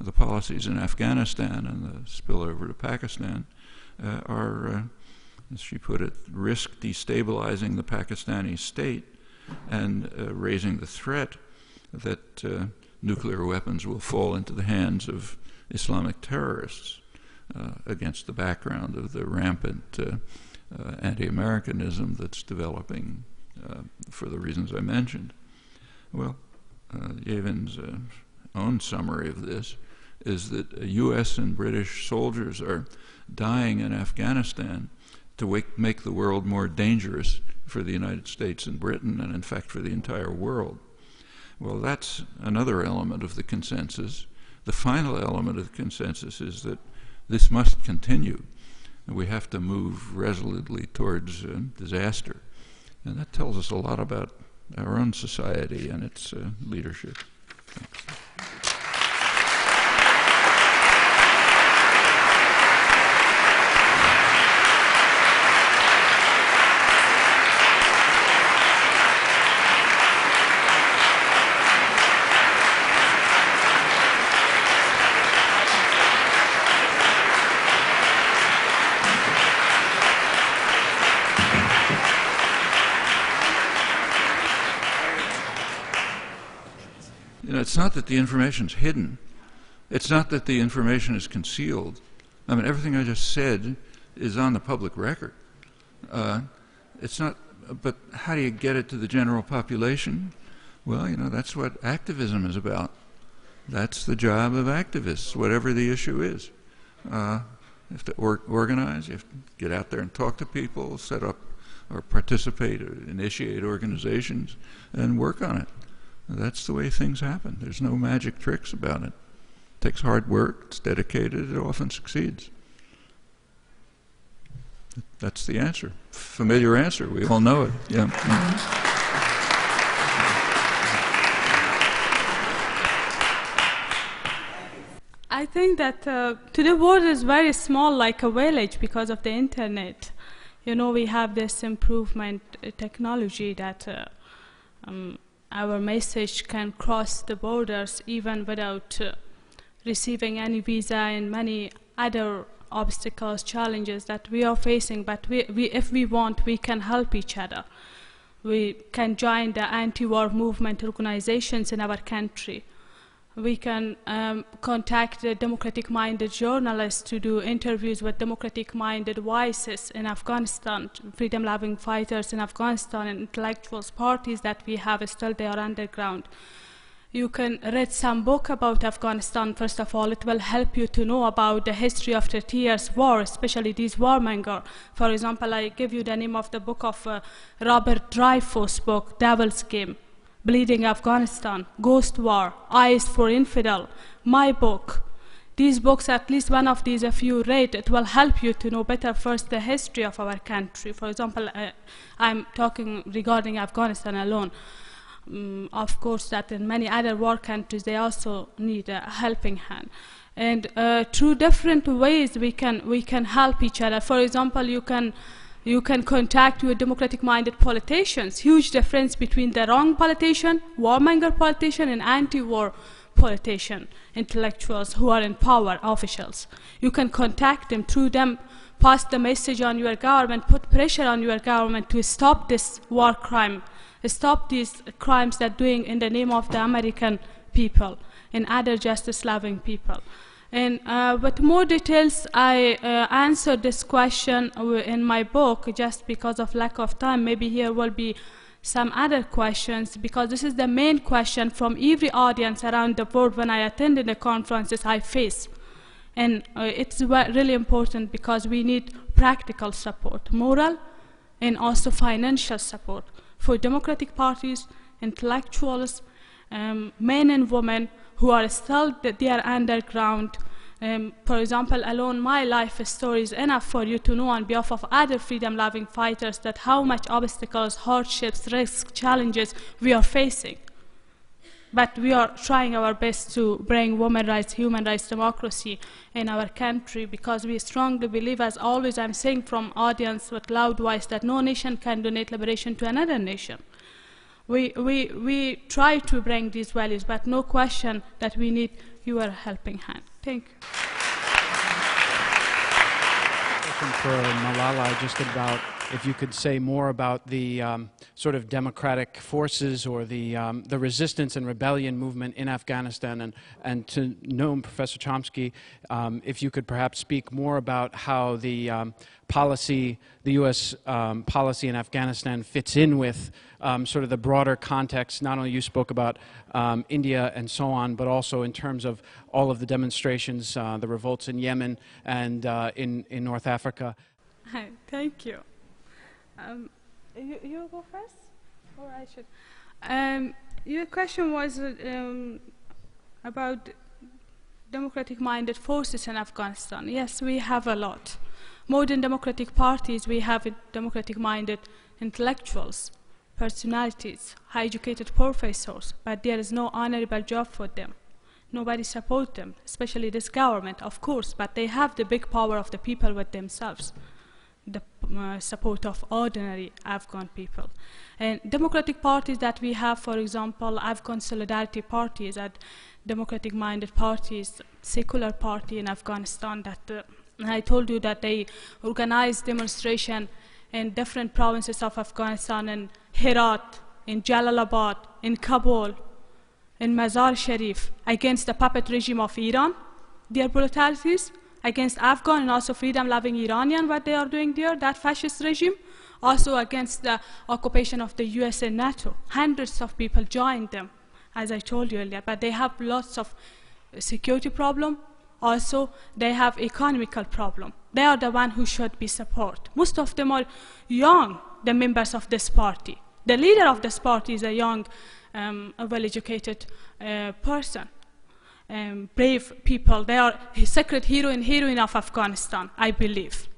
the policies in Afghanistan and the spillover to Pakistan uh, are, uh, as she put it, risk destabilizing the Pakistani state and uh, raising the threat that uh, nuclear weapons will fall into the hands of Islamic terrorists uh, against the background of the rampant uh, anti Americanism that's developing for the reasons I mentioned. Well, Lieven's own summary of this is that U.S. and British soldiers are dying in Afghanistan to wake, make the world more dangerous for the United States and Britain, and in fact for the entire world. Well, that's another element of the consensus. The final element of the consensus is that this must continue. We have to move resolutely towards uh, disaster. And that tells us a lot about our own society and its uh, leadership. Thanks. It's not that the information is hidden. It's not that the information is concealed. I mean, everything I just said is on the public record. Uh, it's not, but how do you get it to the general population? Well, you know, that's what activism is about. That's the job of activists, whatever the issue is. Uh, you have to or- organize, you have to get out there and talk to people, set up or participate, or initiate organizations, and work on it. That's the way things happen. There's no magic tricks about it. It takes hard work, it's dedicated, it often succeeds. That's the answer. Familiar answer. We all know it. Yeah. I think that uh, today world is very small, like a village, because of the internet. You know, we have this improvement uh, technology that uh, um, our message can cross the borders even without uh, receiving any visa and many other obstacles, challenges that we are facing. But we, we, if we want, we can help each other. We can join the anti-war movement organizations in our country we can um, contact the democratic-minded journalists to do interviews with democratic-minded voices in Afghanistan, freedom-loving fighters in Afghanistan, and intellectuals parties that we have still there underground. You can read some book about Afghanistan. First of all, it will help you to know about the history of 30 years war, especially these warmonger. For example, I give you the name of the book of uh, Robert Dreyfuss' book, Devil's Game Bleeding Afghanistan, Ghost War, Eyes for Infidel, my book. These books, at least one of these, if you read, it will help you to know better first the history of our country. For example, uh, I'm talking regarding Afghanistan alone. Um, of course, that in many other war countries, they also need a helping hand. And uh, through different ways, we can, we can help each other. For example, you can you can contact your democratic-minded politicians. Huge difference between the wrong politician, warmonger politician, and anti-war politician, intellectuals who are in power, officials. You can contact them through them pass the message on your government, put pressure on your government to stop this war crime, stop these crimes that doing in the name of the American people and other justice-loving people. And uh, with more details, I uh, answered this question in my book just because of lack of time. Maybe here will be some other questions because this is the main question from every audience around the world when I attend the conferences I face. And uh, it's really important because we need practical support, moral and also financial support for democratic parties, intellectuals, um, men and women who are still there underground. Um, for example, alone my life story is enough for you to know on behalf of other freedom-loving fighters that how much obstacles, hardships, risks, challenges we are facing. But we are trying our best to bring women rights, human rights, democracy in our country because we strongly believe, as always I'm saying from audience with loud voice, that no nation can donate liberation to another nation. We, we, we try to bring these values, but no question that we need your helping hand. Thank you. Question for Malala, just about if you could say more about the um, sort of democratic forces or the, um, the resistance and rebellion movement in Afghanistan, and, and to know Professor Chomsky, um, if you could perhaps speak more about how the um, policy, the U.S. Um, policy in Afghanistan fits in with um, sort of the broader context. Not only you spoke about India and so on, but also in terms of all of the demonstrations, uh, the revolts in Yemen and uh, in, in North Africa. Hi, thank you. Um, you, you go first, or I should. Um, your question was um, about democratic-minded forces in Afghanistan. Yes, we have a lot. More than democratic parties, we have democratic-minded intellectuals, personalities, high-educated professors, but there is no honorable job for them. Nobody supports them, especially this government, of course, but they have the big power of the people with themselves the uh, support of ordinary Afghan people. And democratic parties that we have, for example, Afghan Solidarity parties, and democratic-minded parties, secular party in Afghanistan that uh, I told you that they organized demonstration in different provinces of Afghanistan, in Herat, in Jalalabad, in Kabul, in Mazar Sharif, against the puppet regime of Iran, their brutalities, against Afghan and also freedom-loving Iranian, what they are doing there, that fascist regime, also against the occupation of the US and NATO. Hundreds of people joined them, as I told you earlier, but they have lots of security problem. Also, they have economical problem. They are the one who should be supported. Most of them are young, the members of this party. The leader of this party is a young, um, well-educated uh, person um, brave people. They are a secret hero and heroine of Afghanistan, I believe.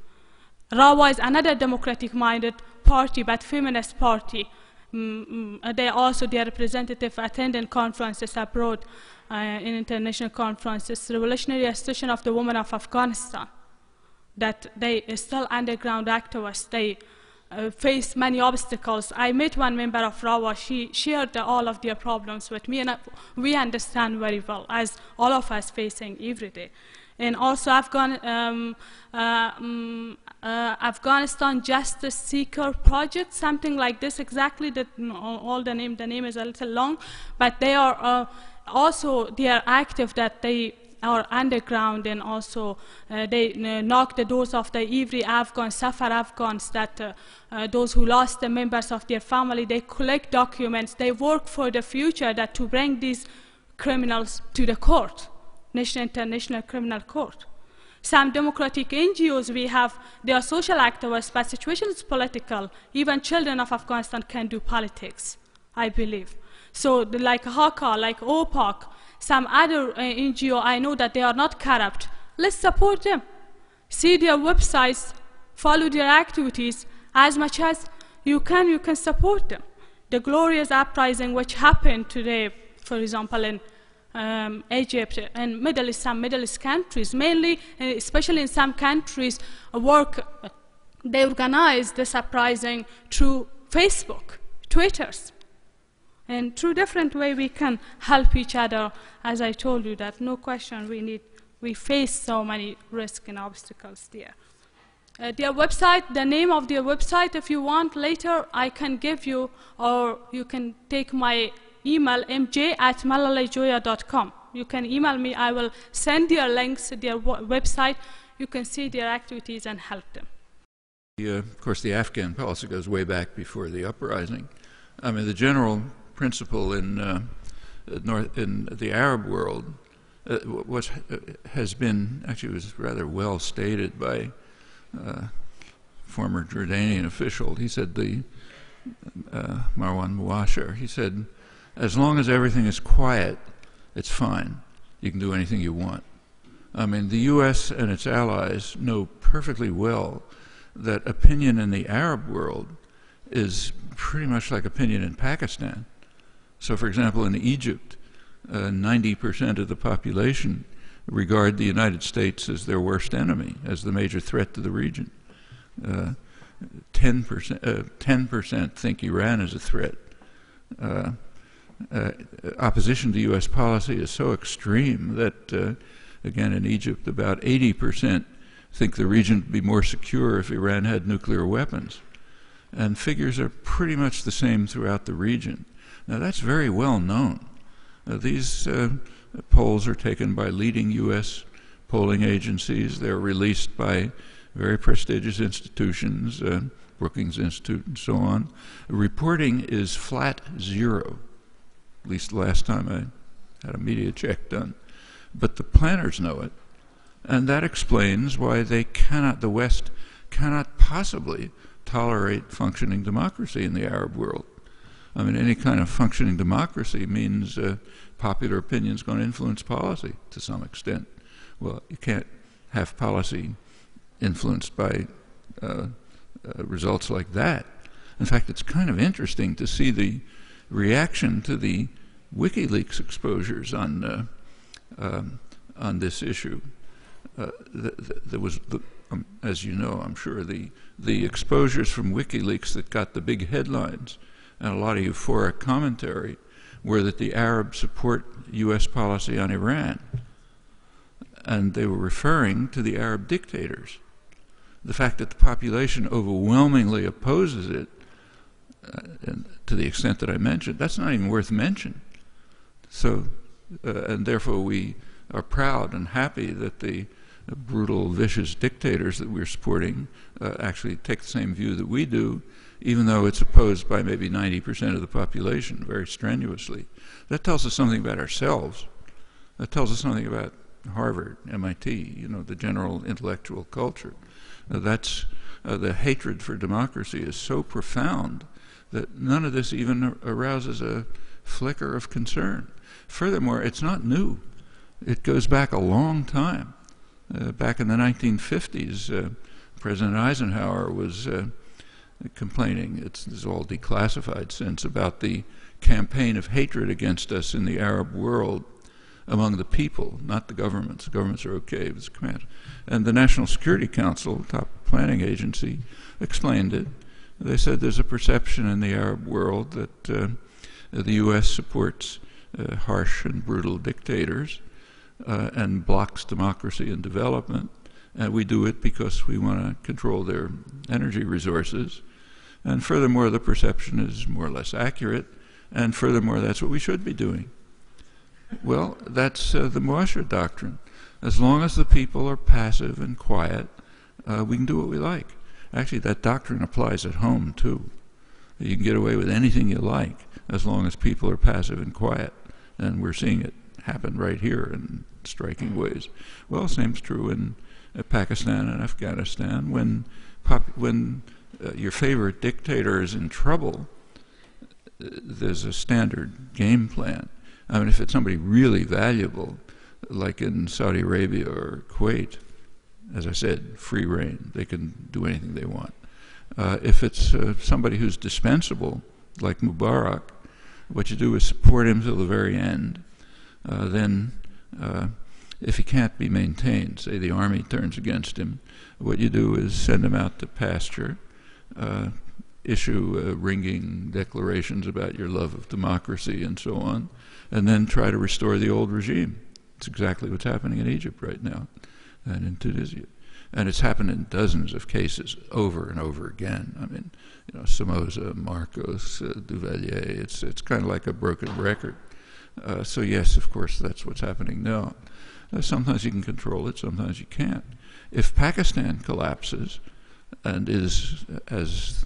Rawa is another democratic-minded party, but feminist party. Mm, mm, they also, their representative attended conferences abroad uh, in international conferences, Revolutionary Association of the Women of Afghanistan, that they are still underground activists. They uh, face many obstacles. I met one member of RAWA. She shared all of their problems with me, and we understand very well, as all of us facing every day. And also Afghan, um, uh, um, uh, Afghanistan Justice Seeker Project, something like this exactly, that, all the name, the name is a little long, but they are uh, also, they are active that they are underground and also uh, they uh, knock the doors of the every Afghan, Safar Afghans that uh, uh, those who lost the members of their family, they collect documents, they work for the future that to bring these criminals to the court, National International Criminal Court. Some democratic NGOs we have, they are social activists, but situation is political. Even children of Afghanistan can do politics, I believe. So like HAWCA, like OPAWC, some other uh, NGO, I know that they are not corrupt. Let's support them. See their websites, follow their activities as much as you can, you can support them. The glorious uprising which happened today, for example, in um, Egypt and Middle East, some Middle East countries, mainly, uh, especially in some countries, work, they organize this uprising through Facebook, Twitters. And through different way we can help each other. As I told you that no question we need, we face so many risks and obstacles there. Uh, their website, the name of their website, if you want later, I can give you, or you can take my email, mj at malalajoya.com. You can email me, I will send their links to their website. You can see their activities and help them. Uh, of course, the Afghan policy goes way back before the uprising. I mean, the general principle in, uh, North, in the Arab world uh, was, uh, has been, actually, was rather well stated by uh, former Jordanian official. He said, the uh, Marwan Muasher, he said, as long as everything is quiet, it's fine. You can do anything you want. I mean, the U.S. and its allies know perfectly well that opinion in the Arab world is pretty much like opinion in Pakistan. So, for example, in Egypt, uh, 90% of the population regard the United States as their worst enemy, as the major threat to the region. Uh, 10%, uh, 10% think Iran is a threat. Uh, uh, opposition to U.S. policy is so extreme that, uh, again, in Egypt, about 80% think the region would be more secure if Iran had nuclear weapons. And figures are pretty much the same throughout the region. Now, that's very well known. Uh, these uh, polls are taken by leading U.S. polling agencies. They're released by very prestigious institutions, uh, Brookings Institute, and so on. Reporting is flat zero, at least last time I had a media check done. But the planners know it, and that explains why they cannot, the West cannot possibly tolerate functioning democracy in the Arab world. I mean, any kind of functioning democracy means uh, popular opinion is going to influence policy to some extent. Well, you can't have policy influenced by uh, uh, results like that. In fact, it's kind of interesting to see the reaction to the WikiLeaks exposures on uh, um, on this issue. Uh, th- th- there was, the, um, as you know, I'm sure the the exposures from WikiLeaks that got the big headlines and a lot of euphoric commentary were that the Arabs support U.S. policy on Iran. And they were referring to the Arab dictators. The fact that the population overwhelmingly opposes it, uh, to the extent that I mentioned, that's not even worth mention. So, uh, and therefore we are proud and happy that the brutal, vicious dictators that we're supporting uh, actually take the same view that we do even though it's opposed by maybe 90% of the population very strenuously. That tells us something about ourselves. That tells us something about Harvard, MIT, you know, the general intellectual culture. Uh, that's uh, the hatred for democracy is so profound that none of this even arouses a flicker of concern. Furthermore, it's not new. It goes back a long time. Uh, back in the 1950s, uh, President Eisenhower was uh, complaining, it's, all declassified since, about the campaign of hatred against us in the Arab world among the people, not the governments. The governments are okay, it's command. And the National Security Council, top planning agency, explained it. They said there's a perception in the Arab world that uh, the U.S. supports uh, harsh and brutal dictators uh, and blocks democracy and development. And we do it because we want to control their energy resources and furthermore, the perception is more or less accurate. And furthermore, that's what we should be doing. Well, that's uh, the Muasher doctrine. As long as the people are passive and quiet, uh, we can do what we like. Actually, that doctrine applies at home too. You can get away with anything you like as long as people are passive and quiet. And we're seeing it happen right here in striking ways. Well, same's true in uh, Pakistan and Afghanistan. When, when uh, your favorite dictator is in trouble, uh, there's a standard game plan. I mean, if it's somebody really valuable, like in Saudi Arabia or Kuwait, as I said, free reign, they can do anything they want. Uh, if it's uh, somebody who's dispensable, like Mubarak, what you do is support him till the very end. Uh, then, uh, if he can't be maintained, say the army turns against him, what you do is send him out to pasture uh, issue uh, ringing declarations about your love of democracy and so on, and then try to restore the old regime. It's exactly what's happening in Egypt right now and in Tunisia. And it's happened in dozens of cases over and over again. I mean, you know, Somoza, Marcos, uh, Duvalier, it's, it's kind of like a broken record. Uh, so, yes, of course, that's what's happening now. Uh, sometimes you can control it, sometimes you can't. If Pakistan collapses and is, as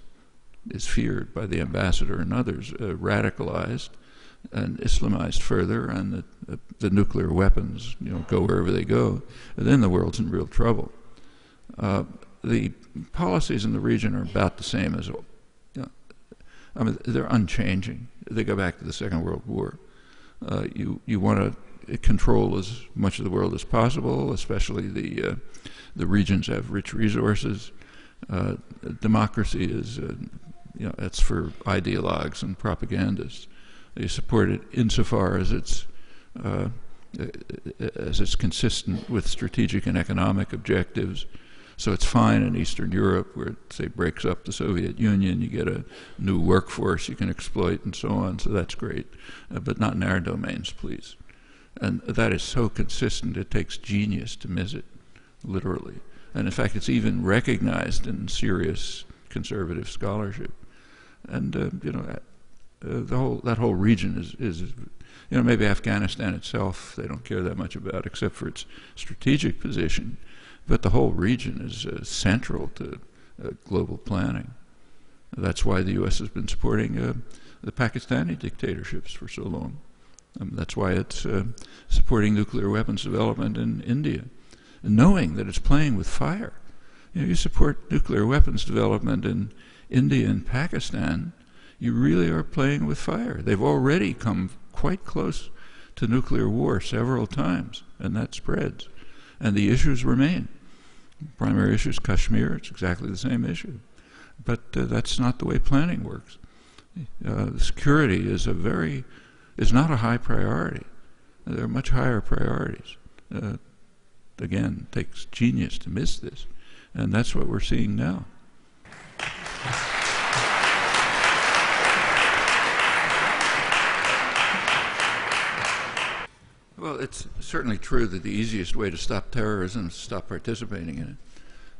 is feared by the ambassador and others, uh, radicalized and Islamized further, and the, the, the, nuclear weapons, you know, go wherever they go, then the world's in real trouble. Uh, the policies in the region are about the same as, you know, I mean, they're unchanging. They go back to the Second World War. Uh, you you want to control as much of the world as possible, especially the uh, the regions have rich resources. Uh, democracy is, uh, you know, that's for ideologues and propagandists. They support it insofar as it's uh, as it's consistent with strategic and economic objectives. So it's fine in Eastern Europe, where it say breaks up the Soviet Union, you get a new workforce you can exploit and so on. So that's great, uh, but not in our domains, please. And that is so consistent; it takes genius to miss it, literally. And in fact, it's even recognized in serious conservative scholarship. And uh, you know, uh, the whole that whole region is is you know maybe Afghanistan itself they don't care that much about except for its strategic position, but the whole region is uh, central to uh, global planning. That's why the U.S. has been supporting uh, the Pakistani dictatorships for so long. Um, that's why it's uh, supporting nuclear weapons development in India, knowing that it's playing with fire. You know, you support nuclear weapons development in India and Pakistan you really are playing with fire. They've already come quite close to nuclear war several times, and that spreads. And the issues remain. Primary issue is Kashmir, it's exactly the same issue. But uh, that's not the way planning works. Uh, security is a very, is not a high priority. There are much higher priorities. Uh, again, takes genius to miss this. And that's what we're seeing now. Well, it's certainly true that the easiest way to stop terrorism is to stop participating in it.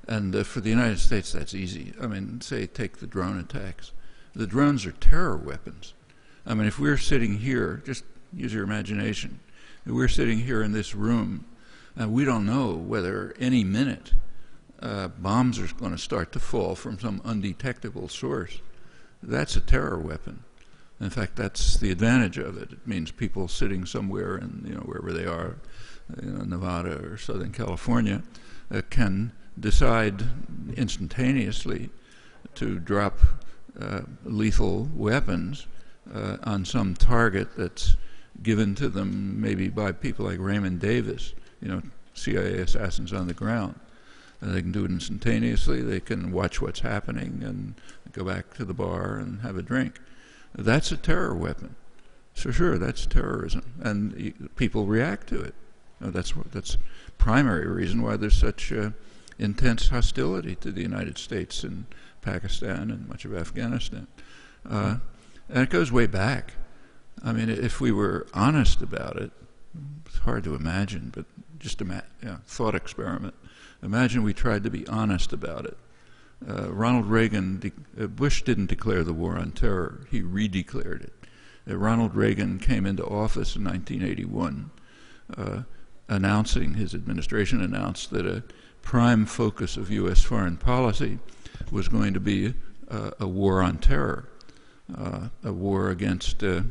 And uh, for the United States, that's easy. I mean, say, take the drone attacks. The drones are terror weapons. I mean, if we're sitting here, just use your imagination, we're sitting here in this room, and we don't know whether any minute uh, bombs are going to start to fall from some undetectable source, that's a terror weapon. In fact, that's the advantage of it. It means people sitting somewhere in you know wherever they are, you know, Nevada or Southern California, uh, can decide instantaneously to drop uh, lethal weapons uh, on some target that's given to them maybe by people like Raymond Davis, you know, CIA assassins on the ground. they can do it instantaneously. They can watch what's happening and go back to the bar and have a drink. That's a terror weapon. So sure, that's terrorism, and people react to it. that's that's primary reason why there's such uh, intense hostility to the United States and Pakistan and much of Afghanistan, uh, and it goes way back. I mean, if we were honest about it, it's hard to imagine, but just a ima- thought experiment. Imagine we tried to be honest about it. Uh, Ronald Reagan, uh, Bush didn't declare the war on terror, he redeclared it. Uh, Ronald Reagan came into office in 1981, uh, announcing, his administration announced that a prime focus of U.S. foreign policy was going to be a war on terror, uh, a war against uh,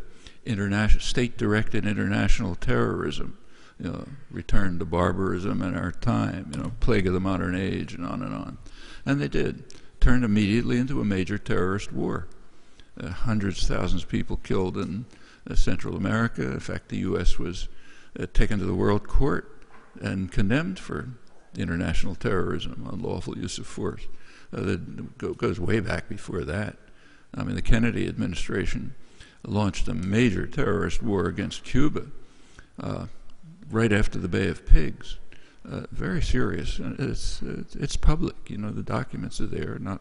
international, state-directed international terrorism. You know, return to barbarism in our time, you know, plague of the modern age, and on and on. And they did. Turned immediately into a major terrorist war. Uh, hundreds of thousands of people killed in uh, Central America. In fact, the U.S. was uh, taken to the World Court and condemned for international terrorism, unlawful use of force. Uh, that go, goes way back before that. I mean, the Kennedy administration launched a major terrorist war against Cuba uh, right after the Bay of Pigs uh, very serious. It's, it's, public. You know, the documents are there. Not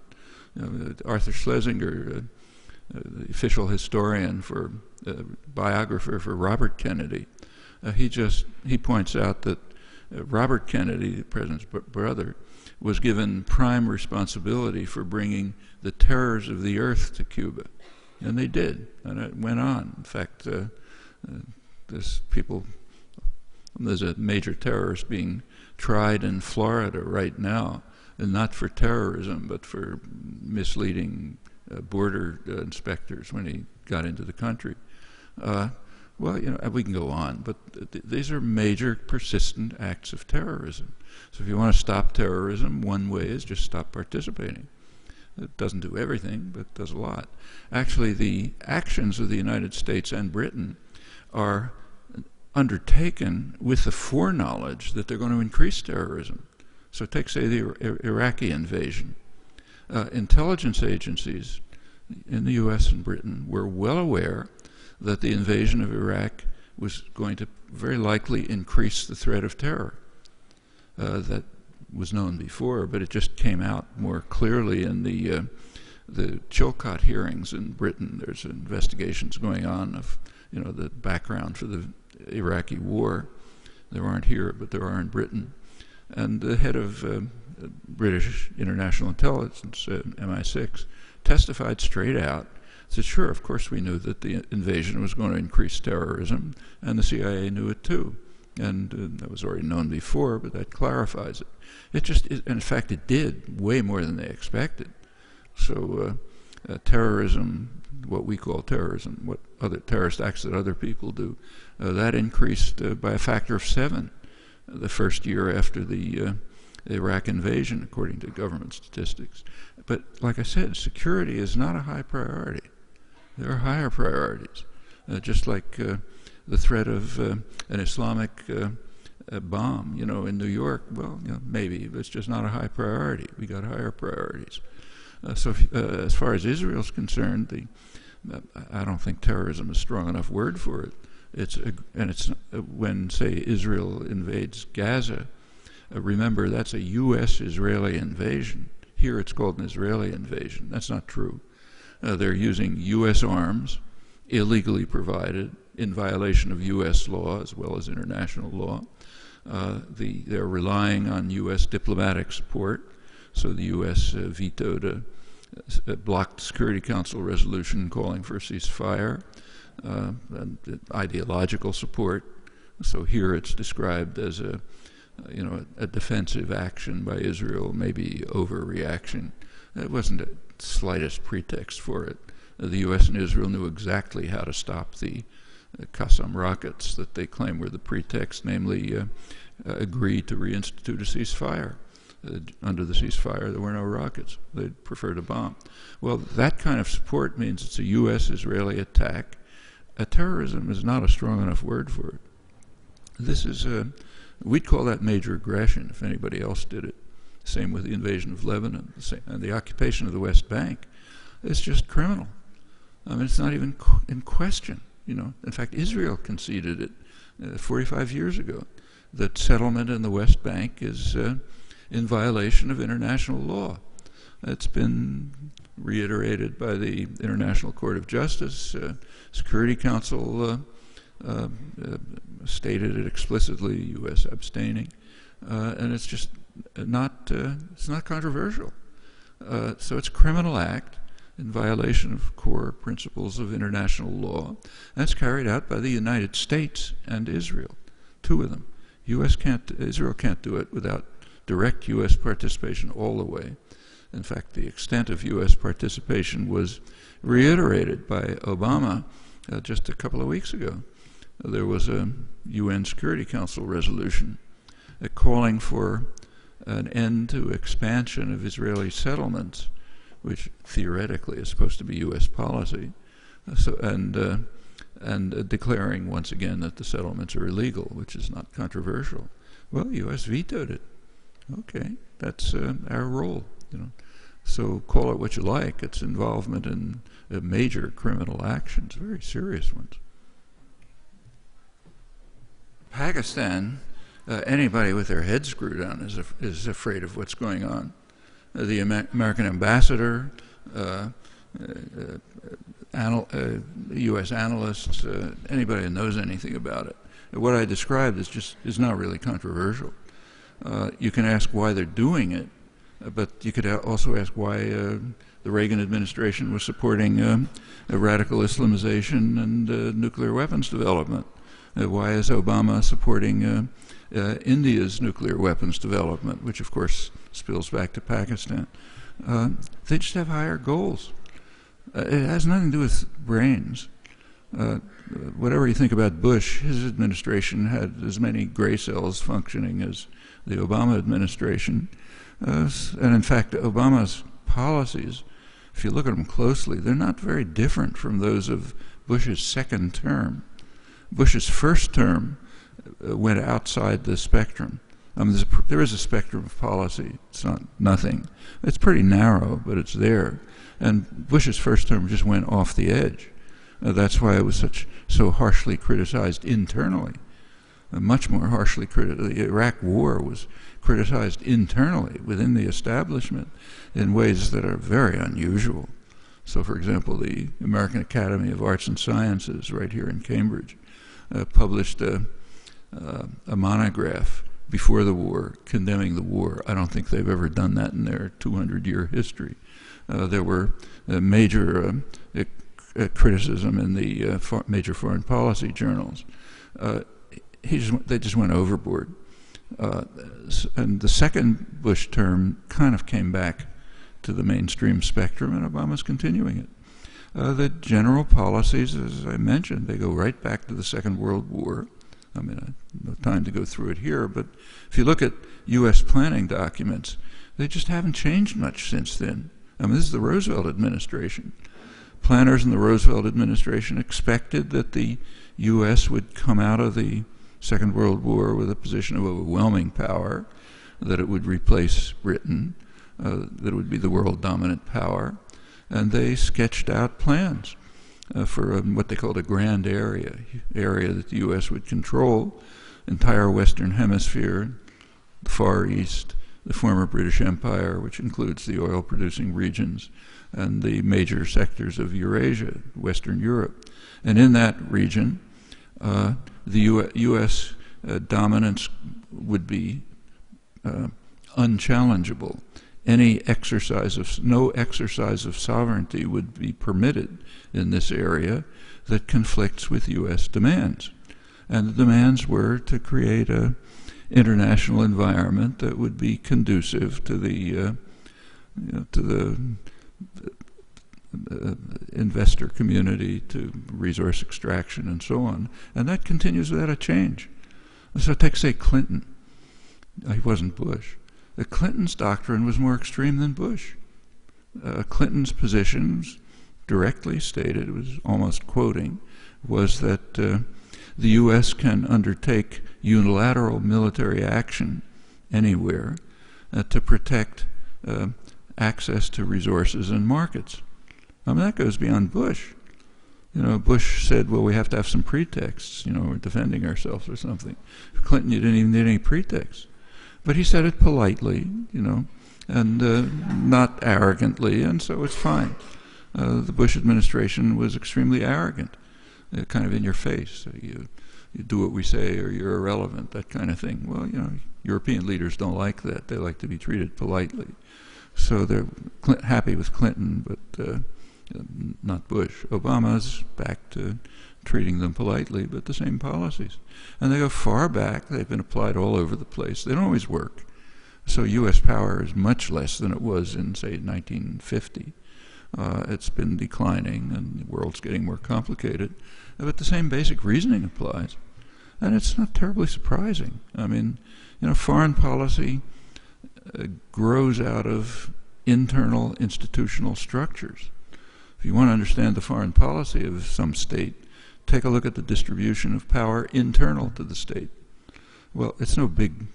you know, Arthur Schlesinger, uh, uh, the official historian for uh, biographer for Robert Kennedy. Uh, he just he points out that uh, Robert Kennedy, the president's brother, was given prime responsibility for bringing the terrors of the earth to Cuba. And they did, and it went on. In fact, uh, uh, there's people, there's a major terrorist being tried in Florida right now, and not for terrorism, but for misleading uh, border uh, inspectors when he got into the country. Uh, well, you know, we can go on, but th- these are major, persistent acts of terrorism. So if you want to stop terrorism, one way is just stop participating. It doesn't do everything, but does a lot. Actually, the actions of the United States and Britain are undertaken with the foreknowledge that they're going to increase terrorism. So, take, say, the Iraqi invasion. Uh, intelligence agencies in the US and Britain were well aware that the invasion of Iraq was going to very likely increase the threat of terror. Uh, that was known before, but it just came out more clearly in the uh, the Chilcot hearings in Britain. There's investigations going on of you know the background for the Iraqi war. There aren't here, but there are in Britain. And the head of uh, British International Intelligence, uh, MI6, testified straight out. Said, sure, of course we knew that the invasion was going to increase terrorism, and the CIA knew it too. And uh, that was already known before, but that clarifies it. It just, it, in fact, it did way more than they expected. So, uh, uh, terrorism, what we call terrorism, what other terrorist acts that other people do, uh, that increased uh, by a factor of seven the first year after the uh, Iraq invasion, according to government statistics. But like I said, security is not a high priority. There are higher priorities, uh, just like the threat of an Islamic bomb, you know, in New York, well, you know, maybe, but it's just not a high priority. We got higher priorities. Uh, so, uh, as far as Israel's concerned, the uh, I don't think terrorism is a strong enough word for it. It's a, and it's when say Israel invades Gaza. Uh, remember, that's a U.S.-Israeli invasion. Here, it's called an Israeli invasion. That's not true. Uh, they're using U.S. arms, illegally provided, in violation of U.S. law as well as international law. Uh, the, they're relying on U.S. diplomatic support, so the U.S. Uh, vetoed a, a, blocked Security Council resolution calling for a ceasefire, uh, and ideological support. So here it's described as a, you know, a, a defensive action by Israel, maybe overreaction. It wasn't the slightest pretext for it. The U.S. and Israel knew exactly how to stop the uh, Qassam rockets that they claim were the pretext, namely uh, uh, agree to reinstitute a ceasefire. Uh, under the ceasefire, there were no rockets. They'd prefer to bomb. Well, that kind of support means it's a U.S. Israeli attack. A terrorism is not a strong enough word for it. This is a, we'd call that major aggression if anybody else did it. Same with the invasion of Lebanon and the occupation of the West Bank. It's just criminal. I mean, it's not even in question. You know, in fact, Israel conceded it uh, 45 years ago that settlement in the West Bank is uh, in violation of international law. It's been reiterated by the International Court of Justice. Uh, Security Council uh, uh, uh stated it explicitly. U.S. abstaining, and it's just not it's not controversial. so it's a criminal act in violation of core principles of international law. That's carried out by the United States and Israel, two of them. U.S. can't, Israel can't do it without direct U.S. participation all the way. In fact, the extent of U.S. participation was reiterated by Obama uh, just a couple of weeks ago. There was a UN Security Council resolution uh, calling for an end to expansion of Israeli settlements which theoretically is supposed to be U.S. policy, so, and uh, and uh, declaring once again that the settlements are illegal, which is not controversial. Well, U.S. vetoed it. Okay, that's uh, our role, you know. So call it what you like. It's involvement in uh, major criminal actions, very serious ones. Pakistan, uh, anybody with their head screwed on is af- is afraid of what's going on the American ambassador, uh, uh, anal- U.S. Uh, analysts, uh, anybody who knows anything about it. What I described is just is not really controversial. Uh, you can ask why they're doing it, uh, but you could also ask why uh, the Reagan administration was supporting um, radical Islamization and uh, nuclear weapons development. Uh, why is Obama supporting India's nuclear weapons development, which of course spills back to Pakistan? they just have higher goals. it has nothing to do with brains. Uh, whatever you think about Bush, his administration had as many gray cells functioning as the Obama administration. Uh, and in fact, Obama's policies, if you look at them closely, they're not very different from those of Bush's second term. Bush's first term uh, went outside the spectrum. I mean, there is a spectrum of policy. It's not nothing. It's pretty narrow, but it's there. And Bush's first term just went off the edge. Uh, that's why it was such so harshly criticized internally. Uh, much more harshly criticized. The Iraq War was criticized internally within the establishment in ways that are very unusual. So, for example, the American Academy of Arts and Sciences, right here in Cambridge, uh, published a, uh, a monograph before the war condemning the war. I don't think they've ever done that in their 200 year history. Uh, there were uh, major um, uh, criticism in the uh, for major foreign policy journals. Uh, just, they just went overboard. Uh, and the second Bush term kind of came back to the mainstream spectrum, and Obama's continuing it. Uh, the general policies, as I mentioned, they go right back to the Second World War. I mean, I no time to go through it here, but if you look at U.S. planning documents, they just haven't changed much since then. I mean, this is the Roosevelt administration planners in the Roosevelt administration expected that the U.S. would come out of the Second World War with a position of overwhelming power, that it would replace Britain, uh, that it would be the world dominant power, and they sketched out plans uh, for what they called a grand area, area that the U.S. would control, entire Western Hemisphere, the Far East, the former British Empire, which includes the oil producing regions, and the major sectors of Eurasia, Western Europe. And in that region, uh, the U- U.S. Uh, dominance would be uh, unchallengeable. Any exercise of no exercise of sovereignty would be permitted in this area that conflicts with U.S. demands, and the demands were to create a international environment that would be conducive to the uh, you know, to the uh, investor community to resource extraction and so on. And that continues without a change. So take, say, Clinton. He wasn't Bush. Clinton's doctrine was more extreme than Bush. Uh, Clinton's positions, directly stated, it was almost quoting, was that uh, the U.S. can undertake unilateral military action anywhere uh, to protect uh, access to resources and markets. I mean, that goes beyond Bush. You know, Bush said, well, we have to have some pretexts, you know, we're defending ourselves or something. Clinton, you didn't even need any pretext. But he said it politely, you know, and uh, not arrogantly, and so it's fine. Uh, the Bush administration was extremely arrogant, uh, kind of in your face. you, you do what we say or you're irrelevant, that kind of thing. Well, you know, European leaders don't like that. They like to be treated politely. So they're happy with Clinton, but uh, not Bush. Obama's back to treating them politely, but the same policies. And they go far back. They've been applied all over the place. They don't always work. So U.S. power is much less than it was in, say, 1950. Uh, it's been declining, and the world's getting more complicated. But the same basic reasoning applies. And it's not terribly surprising. I mean, you know, foreign policy uh, grows out of internal institutional structures. If you want to understand the foreign policy of some state, take a look at the distribution of power internal to the state. Well, it's no big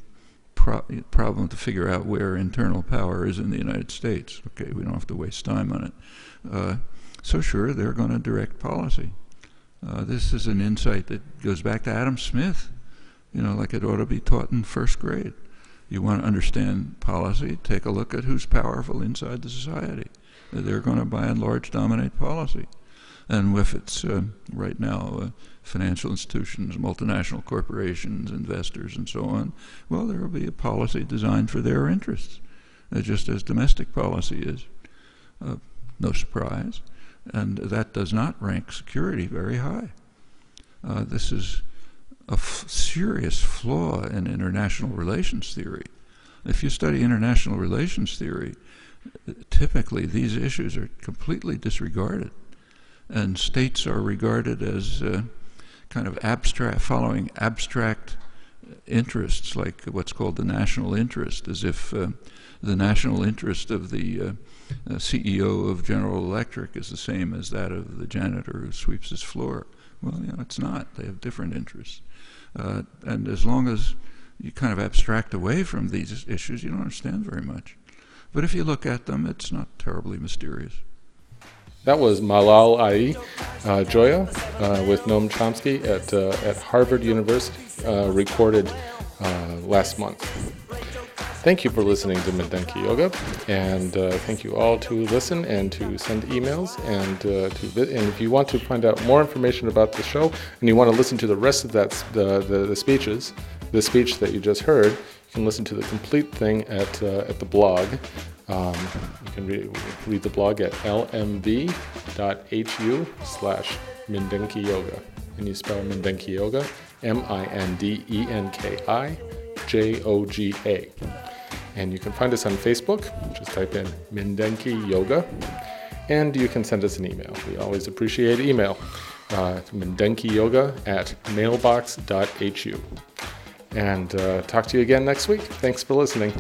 pro- problem to figure out where internal power is in the United States. Okay, we don't have to waste time on it. Uh, so, sure, they're going to direct policy. Uh, this is an insight that goes back to Adam Smith, you know, like it ought to be taught in first grade you want to understand policy, take a look at who's powerful inside the society. They're going to, by and large, dominate policy. And if it's uh, right now uh, financial institutions, multinational corporations, investors, and so on, well, there will be a policy designed for their interests, uh, just as domestic policy is. Uh, no surprise. And that does not rank security very high. Uh, this is a serious flaw in international relations theory. If you study international relations theory, typically these issues are completely disregarded, and states are regarded as uh, kind of abstract, following abstract interests, like what's called the national interest, as if uh, the national interest of the uh, uh CEO of General Electric is the same as that of the janitor who sweeps his floor. Well, you know, it's not. They have different interests. Uh, and as long as you kind of abstract away from these issues, you don't understand very much. But if you look at them, it's not terribly mysterious. That was Malalai uh, Joya uh, with Noam Chomsky at, uh, at Harvard University, uh, recorded uh, last month. Thank you for listening to Mindenki Joga, and uh, thank you all to listen and to send emails. And to and if you want to find out more information about the show, and you want to listen to the rest of that the, the, the speeches, the speech that you just heard, can listen to the complete thing at uh, at the blog. Um, you can re- read the blog at lmv.hu slash Mindenki Joga. And you spell Mindenki Joga M I N D E N K I J O G A. And you can find us on Facebook. Just type in Mindenki Joga. And you can send us an email. We always appreciate email. Uh, Yoga at mailbox.hu. And uh, talk to you again next week. Thanks for listening.